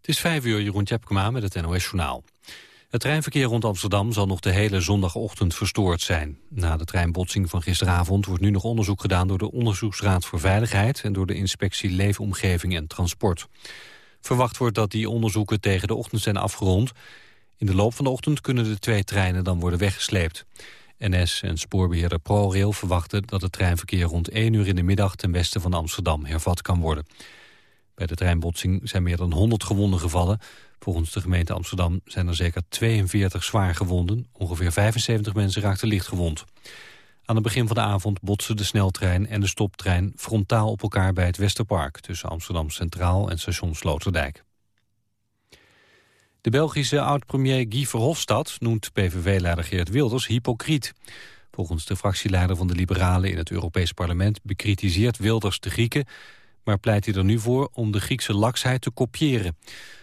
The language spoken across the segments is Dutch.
Het is vijf uur, Jeroen Tjepkema met het NOS Journaal. Het treinverkeer rond Amsterdam zal nog de hele zondagochtend verstoord zijn. Na de treinbotsing van gisteravond wordt nu nog onderzoek gedaan... door de Onderzoeksraad voor Veiligheid... en door de Inspectie Leefomgeving en Transport. Verwacht wordt dat die onderzoeken tegen de ochtend zijn afgerond. In de loop van de ochtend kunnen de twee treinen dan worden weggesleept. NS en spoorbeheerder ProRail verwachten dat het treinverkeer rond 1 uur in de middag ten westen van Amsterdam hervat kan worden. Bij de treinbotsing zijn meer dan 100 gewonden gevallen. Volgens de gemeente Amsterdam zijn er zeker 42 zwaar gewonden. Ongeveer 75 mensen raakten licht gewond. Aan het begin van de avond botsen de sneltrein en de stoptrein frontaal op elkaar bij het Westerpark... tussen Amsterdam Centraal en station Sloterdijk. De Belgische oud-premier Guy Verhofstadt noemt PVV-leider Geert Wilders hypocriet. Volgens de fractieleider van de Liberalen in het Europees Parlement bekritiseert Wilders de Grieken, maar pleit hij er nu voor om de Griekse laksheid te kopiëren.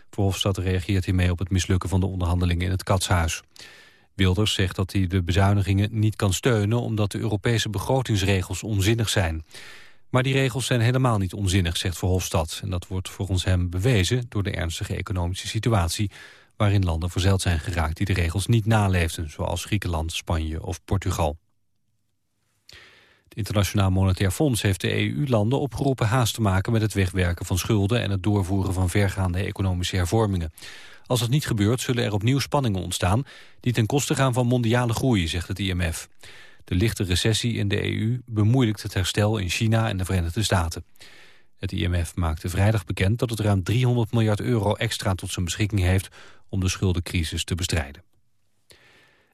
Verhofstadt reageert hiermee op het mislukken van de onderhandelingen in het Katshuis. Wilders zegt dat hij de bezuinigingen niet kan steunen omdat de Europese begrotingsregels onzinnig zijn. Maar die regels zijn helemaal niet onzinnig, zegt Verhofstadt. En dat wordt volgens hem bewezen door de ernstige economische situatie... waarin landen verzeild zijn geraakt die de regels niet naleefden... zoals Griekenland, Spanje of Portugal. Internationaal Monetair Fonds heeft de EU-landen opgeroepen haast te maken... met het wegwerken van schulden en het doorvoeren van vergaande economische hervormingen. Als het niet gebeurt, zullen er opnieuw spanningen ontstaan... die ten koste gaan van mondiale groei, zegt het IMF. De lichte recessie in de EU bemoeilijkt het herstel in China en de Verenigde Staten. Het IMF maakte vrijdag bekend dat het ruim 300 miljard euro extra tot zijn beschikking heeft om de schuldencrisis te bestrijden.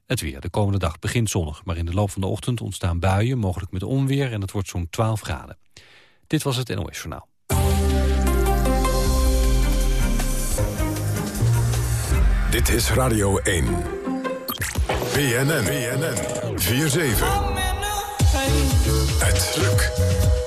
Het weer. De komende dag begint zonnig, maar in de loop van de ochtend ontstaan buien, mogelijk met onweer en het wordt zo'n 12 graden. Dit was het NOS Journaal. Dit is Radio 1. BNN, BNN, 4-7. Het lukt.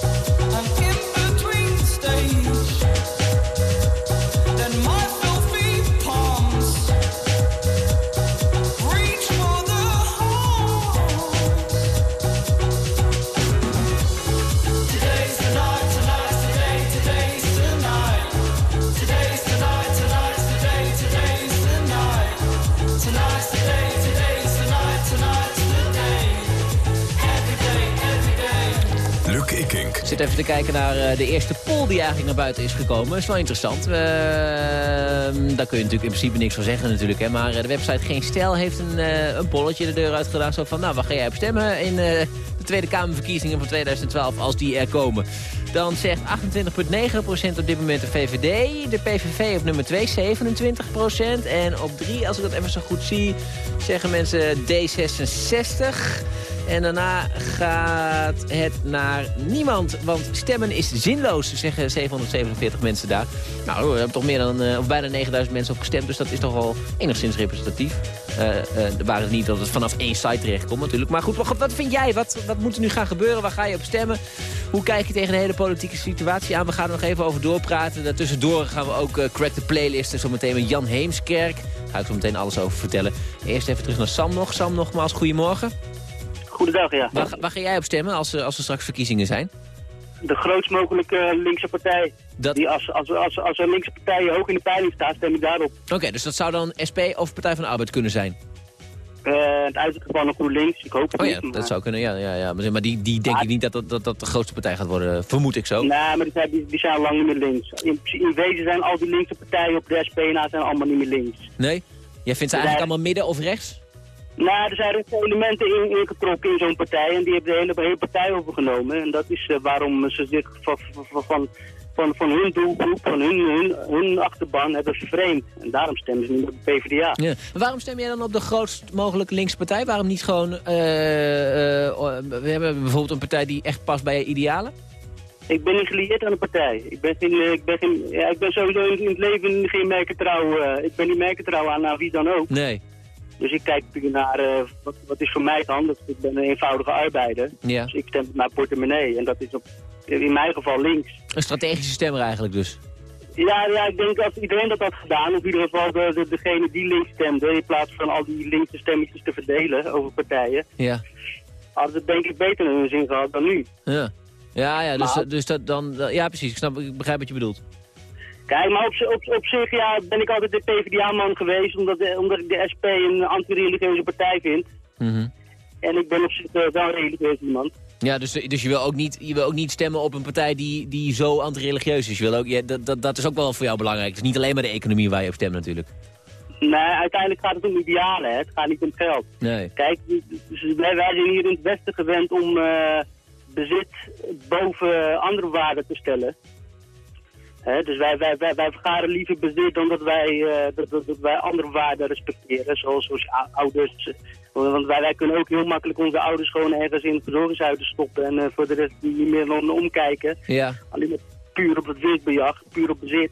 Even te kijken naar uh, de eerste poll die eigenlijk naar buiten is gekomen. Dat is wel interessant. Uh, daar kun je natuurlijk in principe niks van zeggen natuurlijk. Hè. Maar uh, de website Geen Stijl heeft een, een polletje de deur uitgedaan. Zo van, nou, waar ga jij op stemmen in de Tweede Kamerverkiezingen van 2012 als die er komen? Dan zegt 28,9% op dit moment de VVD. De PVV op nummer 2, 27%. En op 3, als ik dat even zo goed zie, zeggen mensen D66... En daarna gaat het naar niemand, want stemmen is zinloos, zeggen 747 mensen daar. Nou, we hebben toch meer dan, uh, of bijna 9000 mensen op gestemd, dus dat is toch wel enigszins representatief. Uh, uh, waren het niet dat het vanaf één site terecht komt natuurlijk. Maar goed, wat, vind jij? Wat, wat moet er nu gaan gebeuren? Waar ga je op stemmen? Hoe kijk je tegen de hele politieke situatie aan? We gaan er nog even over doorpraten. Daartussendoor gaan we ook uh, crack de playlisten. Zometeen met Jan Heemskerk. Daar ga ik zo meteen alles over vertellen. Eerst even terug naar Sam nog. Sam nogmaals, goedemorgen. Goedendag, ja. Waar, waar ga jij op stemmen als, eh, als er straks verkiezingen zijn? De grootst mogelijke linkse partij. Dat... Die als, als, als, als een linkse partij hoog in de peiling staat, stem ik daarop. Oké, dus dat zou dan SP of Partij van de Arbeid kunnen zijn? Uh, het uiterste geval nog GroenLinks, ik hoop het oh, ja, dat zou kunnen, ja. ja, ja. Maar die, die denk ik niet dat dat, dat dat de grootste partij gaat worden, vermoed ik zo. Nee, maar die zijn, die, zijn lang niet meer links. In, in wezen zijn al die linkse partijen op de SP na zijn allemaal niet meer links. Nee? Jij vindt ze eigenlijk allemaal midden of rechts? Nou, er zijn elementen in, ingetrokken in zo'n partij en die hebben de hele, hele partij overgenomen. En dat is uh, waarom ze zich van, van, van, van hun doelgroep, van hun, hun, hun achterban hebben vervreemd. En daarom stemmen ze niet op de PvdA. Ja. Waarom stem jij dan op de grootst mogelijke linkse partij? Waarom niet gewoon, uh, uh, we hebben bijvoorbeeld een partij die echt past bij je idealen? Ik ben niet gelieerd aan een partij. Ik ben, geen, ik ben, geen, ja, ik ben sowieso in, het leven geen merkentrouw. ik ben niet merkentrouw aan naar wie dan ook. Nee. Dus ik kijk naar uh, wat, wat is voor mij het handig. Ik ben een eenvoudige arbeider. Ja. Dus ik stem op mijn portemonnee. En dat is op, in mijn geval links. Een strategische stemmer eigenlijk dus? Ja, ja, ik denk als iedereen dat had gedaan, of in ieder geval de, de, degene die links stemde, in plaats van al die linkse stemmetjes te verdelen over partijen, ja. had het denk ik beter in hun zin gehad dan nu. Ja, ja, ja dus, dus dat dan, ja precies, ik, snap, ik begrijp wat je bedoelt. Kijk, maar op, op, op zich ja, ben ik altijd de PvdA-man geweest, omdat, de- omdat ik de SP een anti-religieuze partij vind. Mhm. En ik ben op zich eh, wel een religieus iemand. Ja, dus, dus je, wil ook niet, je wil ook niet stemmen op een partij die, die zo anti-religieus is. Je wil ook, ja, dat, dat, dat is ook wel voor jou belangrijk. Het is niet alleen maar de economie waar je op stemt natuurlijk. Nee, uiteindelijk gaat het om idealen, hè. het gaat niet om geld. Nee. Kijk, wij, wij zijn hier in het Westen gewend om eh, bezit boven andere waarden te stellen. Dus wij, wij, wij, wij vergaren liever bezit dan dat wij, eh, dat, dat, dat wij andere waarden respecteren, zoals, zoals ou- ouders. Want wij, wij kunnen ook heel makkelijk onze ouders gewoon ergens in het verzorgingshuis stoppen en eh, voor de rest niet meer naar omkijken. Ja. Alleen maar puur op het winstbejag, puur op bezit.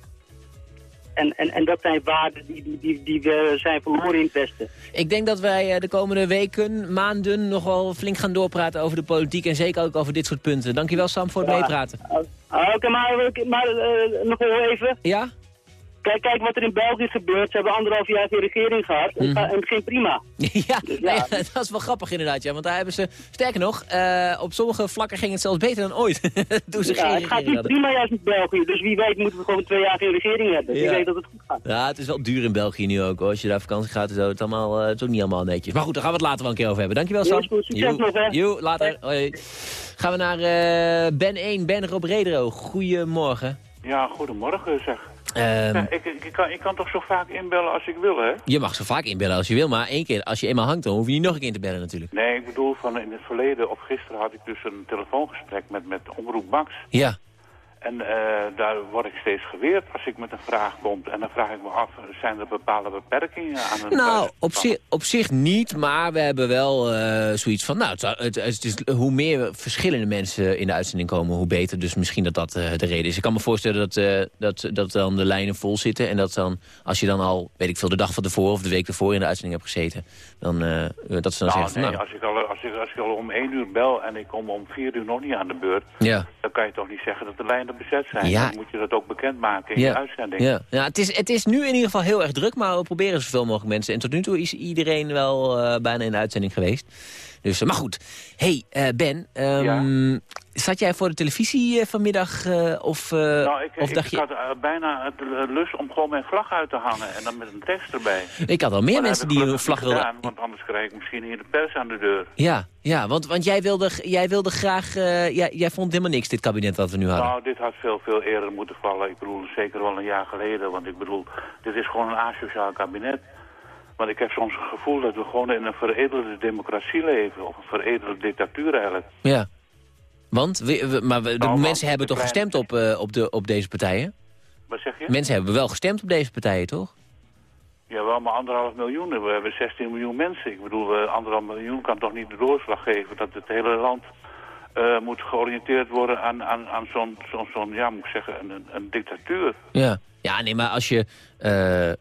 En, en, en dat zijn waarden die, die, die, die we zijn verloren in het Westen. Ik denk dat wij eh, de komende weken, maanden nog wel flink gaan doorpraten over de politiek. En zeker ook over dit soort punten. Dankjewel Sam voor het Ja. meepraten. Oké, maar, maar eh, nog even. Ja? Kijk, kijk wat er in België gebeurt. Ze hebben anderhalf jaar geen regering gehad. En, Mhm. het gaat- en het ging prima. ja, ja, dat is wel grappig inderdaad. Ja, want daar hebben ze, sterker nog, eh, op sommige vlakken ging het zelfs beter dan ooit. Toen ze Ja, geen het gaat niet prima juist met België. Dus wie weet moeten we gewoon twee jaar geen regering hebben. Wie Ja. weet dat het goed gaat. Ja, het is wel duur in België nu ook. Hoor. Als je daar vakantie gaat, is het, allemaal, eh, het is ook niet allemaal netjes. Maar goed, daar gaan we het later wel een keer over hebben. Dankjewel, Sam. Succes nog, hè. Joe, later. Hoi. Gaan we naar eh, Ben 1, Ben Rob Redero. Goedemorgen. Ja, goedemorgen zeg. Ehm, Ja, ik, ik, kan, ik kan toch zo vaak inbellen als ik wil, hè? je mag zo vaak inbellen als je wil, maar één keer, als je eenmaal hangt, dan hoef je niet nog een keer te bellen natuurlijk. Nee, ik bedoel, van in het verleden of gisteren had ik dus een telefoongesprek met, met Omroep Max. Ja. En eh, daar word ik steeds geweerd als ik met een vraag kom. En dan vraag ik me af, zijn er bepaalde beperkingen aan een... Nou, op zich, op zich niet, maar we hebben wel eh, zoiets van... Nou, het, zou- het, het is, hoe meer verschillende mensen in de uitzending komen, hoe beter. Dus misschien dat dat eh, de reden is. Ik kan me voorstellen dat, dat, dat dan de lijnen vol zitten. En dat dan, als je dan al, weet ik veel, de dag van tevoren of de week ervoor in de uitzending hebt gezeten... Dan, dat ze dan Nou, zeggen van, nee, nou, als ik, al, als, ik, als ik al om één uur bel en ik kom om vier uur nog niet aan de beurt... ja. dan kan je toch niet zeggen dat de lijnen bezet zijn. Ja. Dan moet je dat ook bekendmaken in Ja. je uitzending. Ja, ja het, is, het is nu in ieder geval heel erg druk, maar we proberen zoveel mogelijk mensen. En tot nu toe is iedereen wel eh, bijna in de uitzending geweest. Dus, eh, maar goed. hey, eh, Ben, ehm, zat jij voor de televisie eh, vanmiddag of, Nou, ik, of ik, dacht ik je... had bijna eh, lust om gewoon mijn vlag uit te hangen en dan met een tekst erbij. Ik had al meer Maar mensen die gelukkig vlag wilden... gedaan, want anders krijg ik misschien hier de pers aan de deur. Ja, ja want, want jij, wilde, jij wilde graag... jij, jij vond helemaal niks, dit kabinet wat we nu hadden. Nou, dit had veel, veel eerder moeten vallen. Ik bedoel, zeker wel een jaar geleden. Want ik bedoel, dit is gewoon een asociaal kabinet. Want ik heb soms het gevoel dat we gewoon in een veredelde democratie leven. Of een veredelde dictatuur eigenlijk. Ja. Want, we, we- maar we- de Nou, mensen hebben de toch kleine- gestemd op, eh, op, de, op deze partijen? Wat zeg je? Mensen hebben wel gestemd op deze partijen, toch? Ja, wel maar anderhalf miljoen. We hebben 16 miljoen mensen. Ik bedoel, eh, anderhalf miljoen kan toch niet de doorslag geven dat het hele land eh, moet georiënteerd worden aan, aan, aan zo'n, zo'n, zo'n, ja, moet ik zeggen, een, een dictatuur. Ja. Ja, nee, maar als je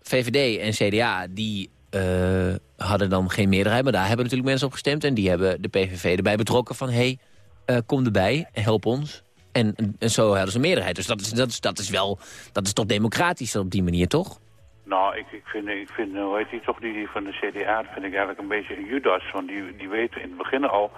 VVD en CDA, die eh, hadden dan geen meerderheid... maar daar hebben natuurlijk mensen op gestemd... en die hebben de PVV erbij betrokken van... hey, eh, kom erbij, help ons. En, en zo hadden ze een meerderheid. Dus dat is, dat is, dat is wel, dat is toch democratisch op die manier, toch? Nou, ik, ik vind, ik vind, hoe heet die toch, die, die van de CDA, dat vind ik eigenlijk een beetje een Judas. Want die, die weten in het begin al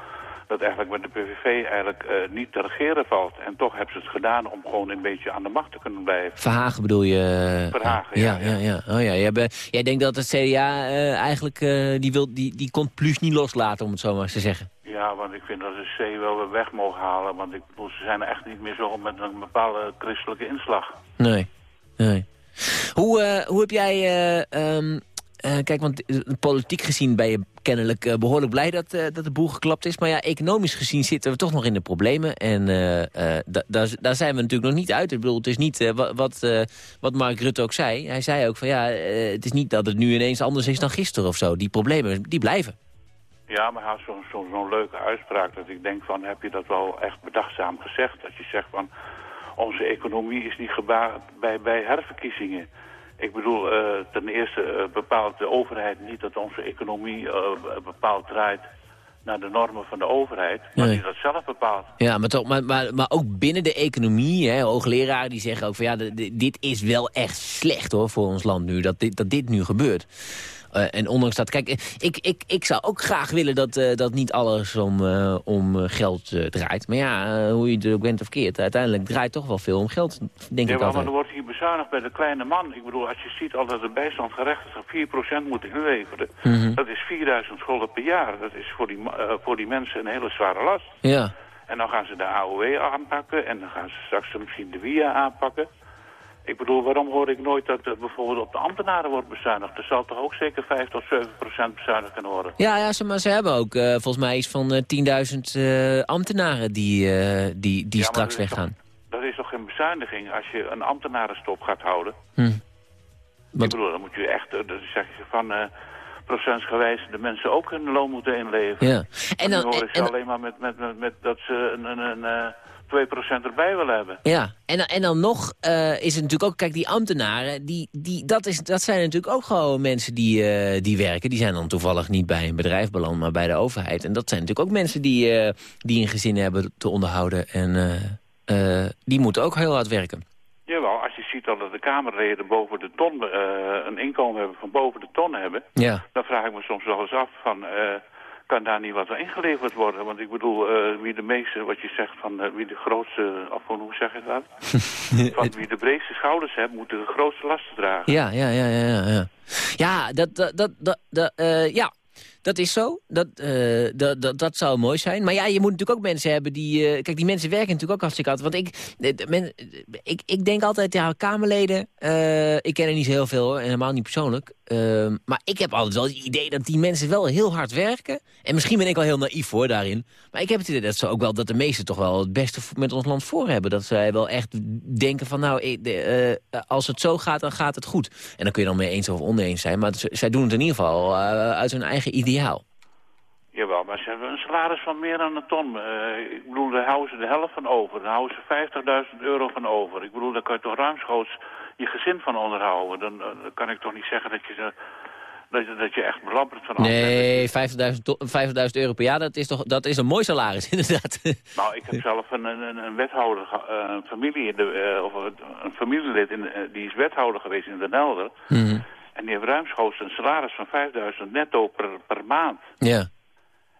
dat eigenlijk met de PVV eigenlijk eh, niet te regeren valt. En toch hebben ze het gedaan om gewoon een beetje aan de macht te kunnen blijven. Verhagen bedoel je? Verhagen, ja. ja, ja, ja. Oh, ja. Jij, jij denkt dat het CDA eh, eigenlijk... eh, die, wil, die, die kon plus niet loslaten, om het zo maar eens te zeggen. Ja, want ik vind dat ze C wel weer weg mogen halen. Want ik bedoel, ze zijn echt niet meer zo met een bepaalde christelijke inslag. Nee, nee. Hoe, hoe heb jij... eh, eh, kijk, want eh, politiek gezien ben je kennelijk eh, behoorlijk blij dat, dat de boel geklapt is. Maar ja, economisch gezien zitten we toch nog in de problemen. En da- daar, zijn we natuurlijk nog niet uit. Ik bedoel, het is niet wa- wat, wat Mark Rutte ook zei. Hij zei ook van ja, het is niet dat het nu ineens anders is dan gisteren of zo. Die problemen, die blijven. Ja, maar hij had zo'n zo, zo'n leuke uitspraak dat ik denk van, heb je dat wel echt bedachtzaam gezegd? Dat je zegt van, onze economie is niet gebaat bij, bij herverkiezingen. Ik bedoel, eh, ten eerste eh, bepaalt de overheid niet dat onze economie eh, bepaald draait naar de normen van de overheid, maar Nee. die dat zelf bepaalt. Ja, maar, toch, maar, maar, maar ook binnen de economie, hè, hoogleraren die zeggen ook van ja, dit is wel echt slecht hoor voor ons land nu, dat dit, dat dit nu gebeurt. Eh, en ondanks dat, kijk, ik, ik, ik zou ook graag willen dat, eh, dat niet alles om, eh, om geld draait. Maar ja, hoe je het ook bent of keert, uiteindelijk draait toch wel veel om geld, denk Ja, ik maar altijd. er wordt hier bezuinigd bij de kleine man. Ik bedoel, als je ziet al dat de bijstandgerechtigden 4% moeten inleveren... Mhm. dat is 4000 schulden per jaar. Dat is voor die, voor die mensen een hele zware last. Ja, En dan gaan ze de AOW aanpakken en dan gaan ze straks misschien de WIA aanpakken. Ik bedoel, waarom hoor ik nooit dat er bijvoorbeeld op de ambtenaren wordt bezuinigd? Er zal toch ook zeker 5 tot 7 procent bezuinigd kunnen worden? ja, ja ze, maar ze hebben ook eh, volgens mij iets van eh, 10.000 eh, ambtenaren die, die, die Ja, straks weggaan. Dat is toch geen bezuiniging als je een ambtenarenstop gaat houden? Hm. Ik bedoel, dan moet je echt, dan zeg je van procentsgewijs de mensen ook hun loon moeten inleveren. Ja. En En dan, hoor ik ze en, alleen maar met, met, met, met dat ze een, een, een, 2% erbij willen hebben. Ja, en, dan- en dan nog eh, is het natuurlijk ook... Kijk, die ambtenaren, die, die, dat, is, dat zijn natuurlijk ook gewoon mensen die, eh, die werken. Die zijn dan toevallig niet bij een bedrijf beland, maar bij de overheid. En dat zijn natuurlijk ook mensen die, eh, die een gezin hebben te onderhouden. En die moeten ook heel hard werken. Jawel, als je ziet dat de Kamerleden boven de ton, een inkomen hebben van boven de ton hebben... Ja, dan vraag ik me soms wel eens af van... kan daar niet wat ingeleverd worden? Want ik bedoel, eh, wie de meeste, wat je zegt, van eh, wie de grootste, of hoe zeg je dat? van wie de breedste schouders heeft, moet de grootste lasten dragen. ja, ja, ja, ja. Ja, ja. ja dat, dat, dat, dat, dat, eh, ja. Dat is zo. Dat, dat, dat, dat zou mooi zijn. Maar ja, je moet natuurlijk ook mensen hebben die... kijk, die mensen werken natuurlijk ook hartstikke hard. Want ik, men, ik, ik denk altijd, ja, Kamerleden... ik ken er niet zo heel veel, hoor, en helemaal niet persoonlijk. Ehm, maar ik heb altijd wel het idee dat die mensen wel heel hard werken. En misschien ben ik wel heel naïef voor daarin. Maar ik heb het idee dat ze ook wel dat de meesten toch wel het beste met ons land voor hebben. Dat zij wel echt denken van nou, eh, als het zo gaat, dan gaat het goed. En dan kun je dan mee eens of oneens zijn. Maar zij doen het in ieder geval eh, uit hun eigen ideaal. Jawel, maar ze hebben een salaris van meer dan een ton. Eh, ik bedoel, daar houden ze de helft van over. Daar houden ze 50.000 euro van over. Ik bedoel, daar kan je toch ruimschoots je gezin van onderhouden. Dan, eh, dan kan ik toch niet zeggen dat je, ze- dat, je- dat je echt belabberd van. Nee, 50.000 to- 50.000 euro per jaar, dat is, toch, dat is een mooi salaris, inderdaad. Nou, ik heb zelf een, een, een wethouder, eh, een familie, in de, eh, of een- familielid, in, die is wethouder geweest in Den Helder. Mhm. En die heeft ruimschoots een salaris van 5000 netto per, per maand. Ja,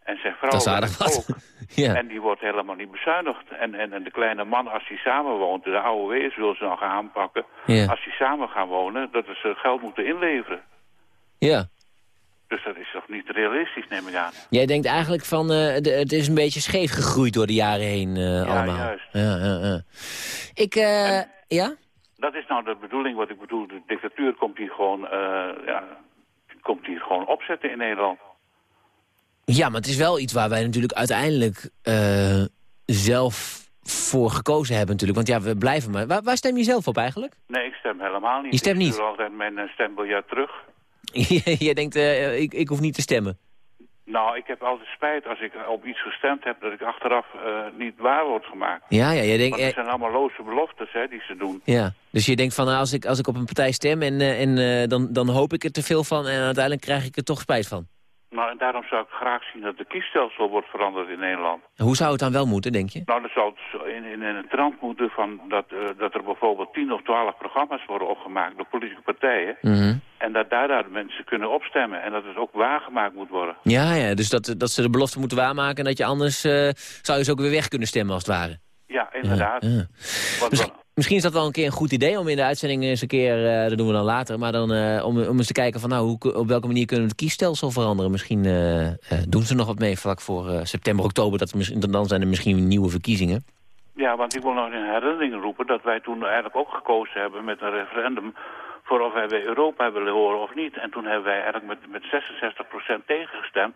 En zijn vrouw dat is aardig werkt wat. ook. ja. En die wordt helemaal niet bezuinigd. En, en, en de kleine man, als hij samenwoont, de AOW's wil ze gaan aanpakken. Ja. Als die samen gaan wonen, dat ze geld moeten inleveren. ja. Dus dat is toch niet realistisch, neem ik aan. Jij denkt eigenlijk van, eh, de- het is een beetje scheef gegroeid door de jaren heen eh, allemaal. juist. Ja, ja, ja. Ik, eh, ja? Dat is nou de bedoeling, wat ik bedoel. De dictatuur komt hier gewoon, eh, ja, komt hier gewoon opzetten in Nederland. Ja, maar het is wel iets waar wij natuurlijk uiteindelijk eh, zelf voor gekozen hebben natuurlijk. Want ja, we blijven maar... Waar, waar stem je zelf op eigenlijk? Nee, ik stem helemaal niet. Je stemt ik niet? stuur altijd mijn eh, stembiljet terug. Jij denkt, eh, ik, ik hoef niet te stemmen. Nou, ik heb altijd spijt als ik op iets gestemd heb... dat ik achteraf niet waar wordt gemaakt. Ja, ja, jij denkt... Want het zijn allemaal loze beloftes hè, die ze doen. ja. Dus je denkt van, nou, als ik, als ik op een partij stem en, en dan, dan hoop ik er te veel van... en uiteindelijk krijg ik er toch spijt van. Nou, en daarom zou ik graag zien dat de kiesstelsel wordt veranderd in Nederland. Hoe zou het dan wel moeten, denk je? Nou, dat zou in, in, in een trant moeten van dat, eh, dat er bijvoorbeeld 10 of 12 programma's worden opgemaakt door politieke partijen. Mhm. En dat daar, daar de mensen kunnen opstemmen. En dat het ook waargemaakt moet worden. Ja, ja, dus dat, dat ze de belofte moeten waarmaken... en dat je anders eh, zou je ze ook weer weg kunnen stemmen als het ware. Ja, inderdaad. Ja, ja. Want Misschien, misschien is dat wel een keer een goed idee om in de uitzending eens een keer, eh, dat doen we dan later, maar dan eh, om, om eens te kijken van nou, hoe, op welke manier kunnen we het kiesstelsel veranderen. Misschien eh, doen ze nog wat mee vlak voor september, oktober, dat dan zijn er misschien nieuwe verkiezingen. Ja, want ik wil nog in herinnering roepen dat wij toen eigenlijk ook gekozen hebben met een referendum voor of wij bij Europa willen horen of niet. En toen hebben wij eigenlijk met, met 66% tegengestemd.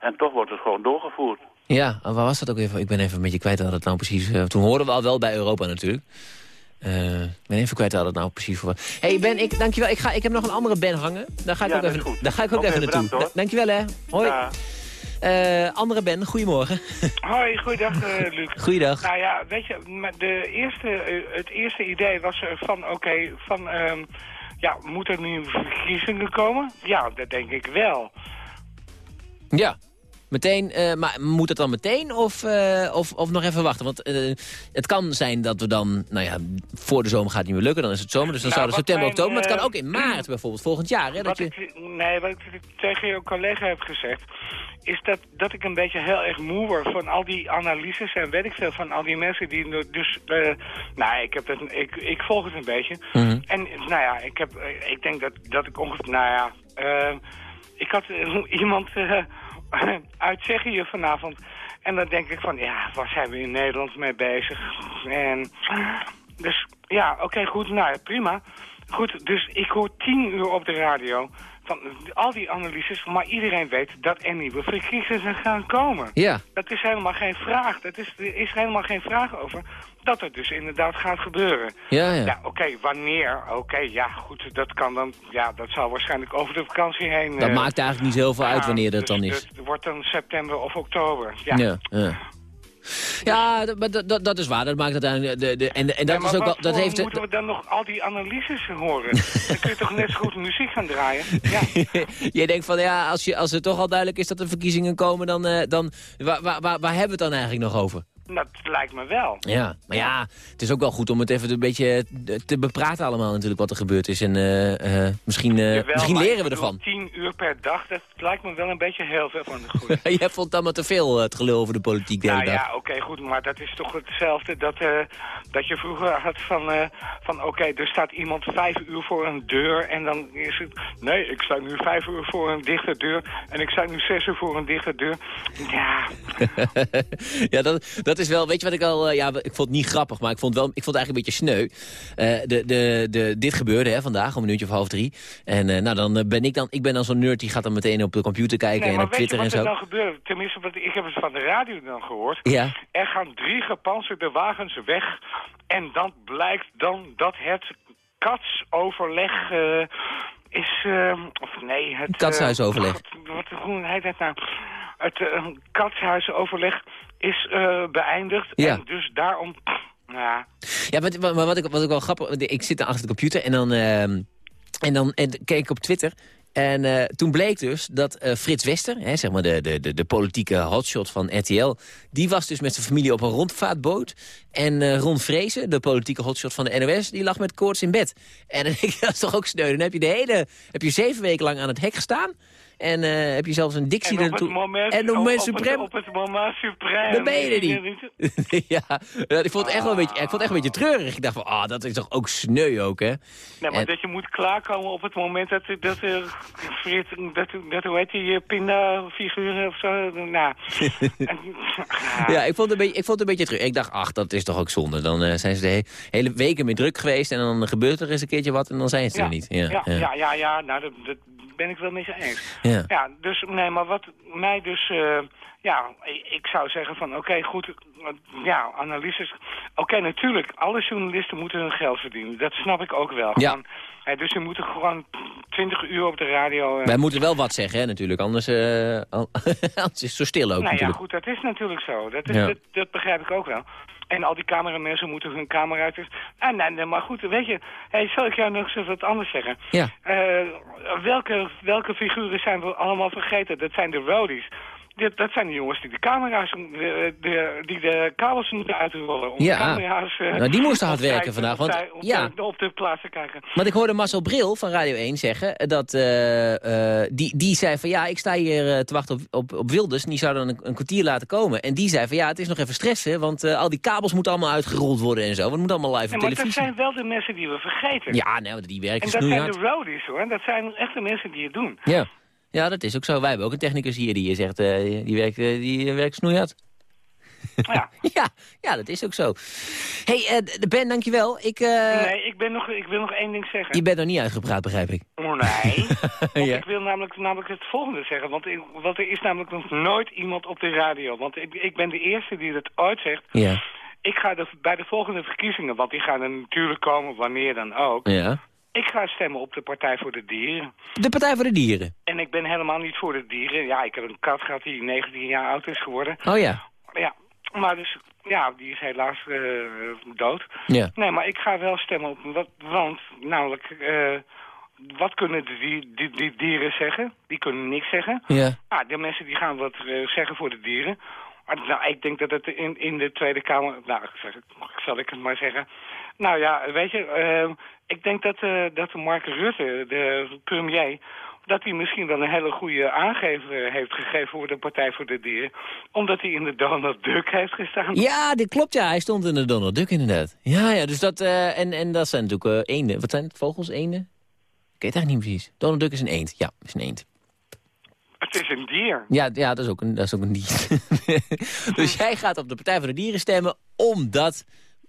En toch wordt het gewoon doorgevoerd. Ja, en waar was dat ook even? Ik ben even een beetje kwijt wat het nou precies... toen hoorden we al wel bij Europa natuurlijk. Eh, ik ben even kwijt wat het nou precies voor was. hey Ben, ik, dankjewel. Ik, ga, ik heb nog een andere Ben hangen. Daar ga ik Ja, ook dat even, goed. daar ga ik ook even naartoe. bedankt, hoor. Da- Dankjewel hè. Hoi. Ja. Eh, andere Ben, goedemorgen. Hoi, goeiedag uh, Luc. Goeiedag. Nou ja, weet je, de eerste, eh, het eerste idee was van, oké, van, ehm, ja, moeten er nu verkiezingen komen? Ja, dat denk ik wel. Ja. Meteen, eh, maar moet het dan meteen of, eh, of, of nog even wachten? Want eh, het kan zijn dat we dan, nou ja, voor de zomer gaat het niet meer lukken. Dan is het zomer, dus dan Nou, zouden september, mijn, oktober. Maar het kan ook in maart bijvoorbeeld, volgend jaar. Hè, dat je... ik, nee, wat ik tegen jouw collega heb gezegd... is dat, dat ik een beetje heel erg moe word van al die analyses... en weet ik veel van al die mensen die dus... eh nou, ik, heb het, ik, ik volg het een beetje. Mhm. En nou ja, ik, heb, ik denk dat, dat ik ongeveer... Nou ja, ik had iemand uit Tsjechië vanavond... En dan denk ik van, ja, waar zijn we in Nederland mee bezig? En dus, ja, oké, goed, nou ja, prima. Goed, dus ik hoor tien uur op de radio van al die analyses, maar iedereen weet dat er nieuwe verkiezingen gaan komen. Ja, Dat is helemaal geen vraag. Dat is, er is helemaal geen vraag over dat het dus inderdaad gaat gebeuren. ja, ja. Ja, oké, wanneer? Oké, ja, goed, dat kan dan, ja, dat zal waarschijnlijk over de vakantie heen. Dat eh, maakt eigenlijk niet zo heel veel uit wanneer dat Dus dan is. Het wordt dan september of oktober. Ja. Ja, ja. Ja, dat, maar dat, is waar. Dat maakt uiteindelijk... De, de, en, en dat Ja, maar is ook wel... Dat heeft, moeten we dan nog al die analyses horen? dan kun je toch net zo goed muziek gaan draaien? Ja. Jij denkt van, ja, als, je, als het toch al duidelijk is dat er verkiezingen komen, dan... eh, dan waar, waar, waar, waar hebben we het dan eigenlijk nog over? Dat lijkt me wel. Ja, maar ja, het is ook wel goed om het even een beetje te bepraten allemaal natuurlijk wat er gebeurd is. En eh, eh, misschien, eh, Jawel, misschien maar leren we ervan. tien uur per dag, dat lijkt me wel een beetje heel veel van de goede. Jij vond het allemaal te veel, eh, het gelul over de politiek de Nou dag. ja, oké, goed, maar dat is toch hetzelfde dat, eh, dat je vroeger had van, eh, van oké, er staat iemand vijf uur voor een deur en dan is het, nee, ik sta nu vijf uur voor een dichte deur en ik sta nu zes uur voor een dichte deur. Ja, ja, dat, dat is wel, weet je wat ik al, eh, ja, ik vond het niet grappig, maar ik vond, wel, ik vond het eigenlijk een beetje sneu. Eh, de, de, de, dit gebeurde hè, vandaag om een uurtje of half drie. En eh, nou, dan ben ik dan, ik ben dan zo'n nerd die gaat dan meteen op de computer kijken nee, en maar op weet je Twitter en wat er zo. dan gebeurt? Tenminste, ik heb het van de radio dan gehoord. Ja. Er gaan drie gepantserde wagens weg en dan blijkt dan dat het katsoverleg is... eh, of nee, het... Katshuisoverleg. wat, wat, hoe heet dat nou? Het katshuisoverleg is eh, beëindigd Ja. en dus daarom... Ja, Ja, wat, wat, wat, ik, wat ik wel grappig... Ik zit achter de computer en dan, ehm, en dan en keek ik op Twitter... En eh, toen bleek dus dat eh, Frits Wester, hè, zeg maar de, de, de, de politieke hotshot van RTL... die was dus met zijn familie op een rondvaartboot. En eh, Ron Vrezen, de politieke hotshot van de NOS... die lag met koorts in bed. En dan denk ik, dat is toch ook sneu. Dan heb je, de hele, heb je zeven weken lang aan het hek gestaan... En eh, heb je zelfs een dictie en op ertoe- het moment, En op, moment op het- suprem. op het moment suprem. Dan ben je er niet. ja, ik vond het echt wel een beetje, ik vond het echt een beetje treurig. Ik dacht van, ah, dat is toch ook sneu ook, hè? Nee, maar En- dat je moet klaarkomen op het moment dat, dat, Frits, dat, dat hoe heet die, eh, pinda-figuren of zo, nou. Ja, ik vond, het een beetje, ik vond het een beetje terug. Ik dacht, ach, dat is toch ook zonde. Dan eh, zijn ze de he- hele weken mee druk geweest... en dan gebeurt er eens een keertje wat en dan zijn ze er niet. Ja, ja, ja. ja, nou, dat, dat ben ik wel met je eens. Ja. Ja, dus, nee, maar wat mij dus, eh, ja, ik, zou zeggen van, oké, goed, ja, analyses. Oké, natuurlijk, alle journalisten moeten hun geld verdienen. Dat snap ik ook wel. Ja. Gewoon, hè, dus ze moeten gewoon 20 uur op de radio... eh, Wij moeten wel wat zeggen, hè, natuurlijk. Anders, eh, al- anders is het zo stil ook, Nou ja, natuurlijk. goed, dat is natuurlijk zo. Dat, is, Ja. dat, dat begrijp ik ook wel. En al die cameramensen moeten hun camera uit. Ah, nee, nee, maar goed, weet je, hey, zal ik jou nog eens wat anders zeggen? Ja. Eh, welke, welke figuren zijn we allemaal vergeten? Dat zijn de roadies. Dit, dat zijn de jongens die de camera's, de, de, die de kabels moeten uitrollen. Om Ja. de camera's, eh, Nou, die moesten hard op tijd- werken vandaag, op want- op, ja. de, op de plaats te kijken. Want ik hoorde Marcel Bril van Radio 1 zeggen dat eh, eh, die, die zei van ja, ik sta hier eh, te wachten op, op, op Wilders. En die zou dan een, een kwartier laten komen. En die zei van ja, het is nog even stressen, want eh, al die kabels moeten allemaal uitgerold worden en zo. Want het moet allemaal live Ja, op maar dat televisie. zijn wel de mensen die we vergeten. Ja, want die werken en dat zijn snoeihard. de roadies hoor. Dat zijn echt de mensen die het doen. Ja. Ja, dat is ook zo. Wij hebben ook een technicus hier die zegt, eh, die, werkt, eh, die werkt snoeihard. Ja. ja, ja, dat is ook zo. hey, eh, Ben, dankjewel. Ik, eh, Nee, ik, ben nog, ik wil nog één ding zeggen. Je bent nog niet uitgepraat, begrijp ik. Oh, nee. Ja. ik wil namelijk, namelijk het volgende zeggen. Want, ik, want er is namelijk nog nooit iemand op de radio. Want ik, ik ben de eerste die dat ooit zegt. Ja. Ik ga de, bij de volgende verkiezingen, want die gaan er natuurlijk komen wanneer dan ook. ja. Ik ga stemmen op de Partij voor de Dieren. De Partij voor de Dieren. En ik ben helemaal niet voor de dieren. Ja, ik heb een kat gehad die 19 jaar oud is geworden. Oh ja. Ja, maar dus, ja, die is helaas eh, dood. Ja. Nee, maar ik ga wel stemmen op, wat, want namelijk, eh, wat kunnen de, die, die, die dieren zeggen? Die kunnen niks zeggen. Ja. Ah, de mensen die gaan wat eh, zeggen voor de dieren. Maar, nou, ik denk dat het in, in de Tweede Kamer... Nou, zeg, zal ik het maar zeggen. Nou ja, weet je, eh, ik denk dat, eh, dat Mark Rutte, de premier... dat hij misschien wel een hele goede aangever heeft gegeven voor de Partij voor de Dieren. Omdat hij in de Donald Duck heeft gestaan. Ja, dit klopt ja. Hij stond in de Donald Duck inderdaad. Ja, ja, dus dat... eh, en, en dat zijn natuurlijk eh, eenden. Wat zijn het? Vogels? Eenden? Ik weet het eigenlijk niet precies. Donald Duck is een eend. Ja, is een eend. Het is een dier. Ja, ja dat, is ook een, dat is ook een dier. dus jij gaat op de Partij voor de Dieren stemmen... omdat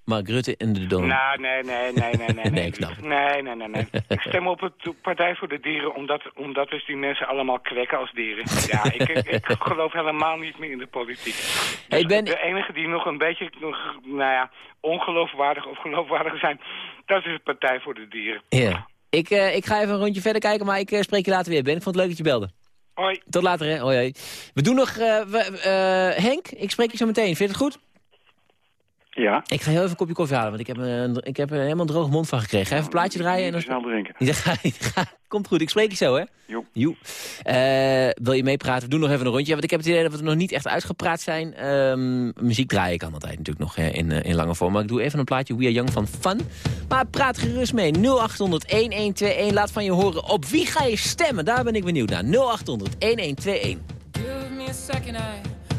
Mark Rutte in de Donald... Nou, nee, nee, nee, nee, nee. Nee, ik snap het. Nee, nee, nee, nee. Ik stem op de Partij voor de Dieren omdat, omdat dus die mensen allemaal kwekken als dieren. Ja, ik, ik, geloof helemaal niet meer in de politiek. Hey, Dus Ben- De enige die nog een beetje, nog, nou ja, ongeloofwaardig of geloofwaardig zijn, dat is de Partij voor de Dieren. Ja. Ik, eh, ik ga even een rondje verder kijken, maar ik eh, spreek je later weer. Ben, ik vond het leuk dat je belde. Hoi. Tot later, hè. Hoi, hoi. We doen nog... eh, we- Henk, ik spreek je zo meteen. Vind je het goed? Ja. Ik ga heel even een kopje koffie halen, want ik heb, een, ik heb er helemaal een droge mond van gekregen. Ga even een plaatje draaien en dan... snel drinken. Ja, ga, ga- komt goed, ik spreek je zo, hè? Jo. Eh, wil je meepraten? We doen nog even een rondje. Want ik heb het idee dat we nog niet echt uitgepraat zijn. Ehm, muziek draaien kan altijd natuurlijk nog hè, in, eh, in lange vorm. Maar ik doe even een plaatje We Are Young van Fun. Maar praat gerust mee. 0800-1121. Laat van je horen. Op wie ga je stemmen? Daar ben ik benieuwd naar. 0800-1121. Give me a second, I,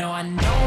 No, I know.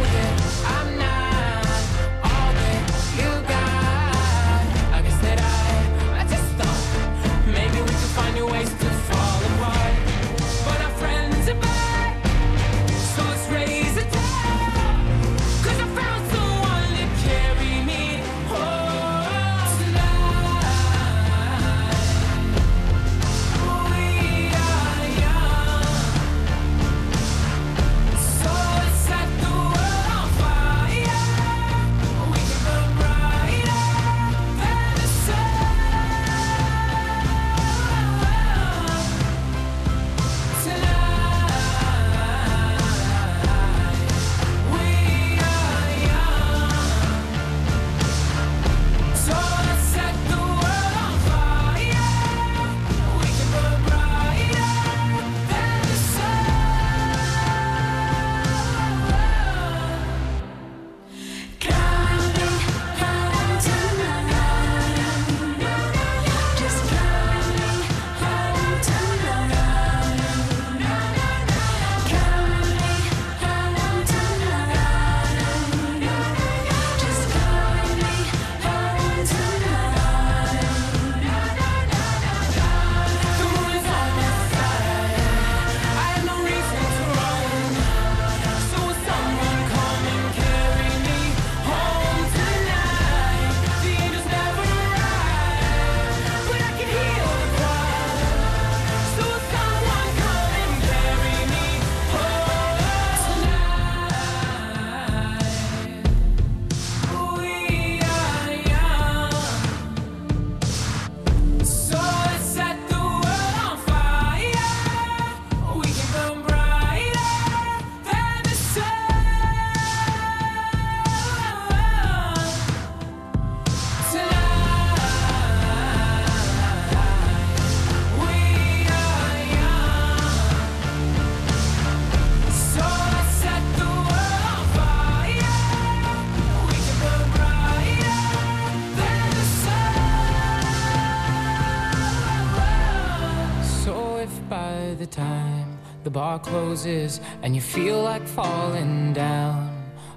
Closes and you feel like falling down,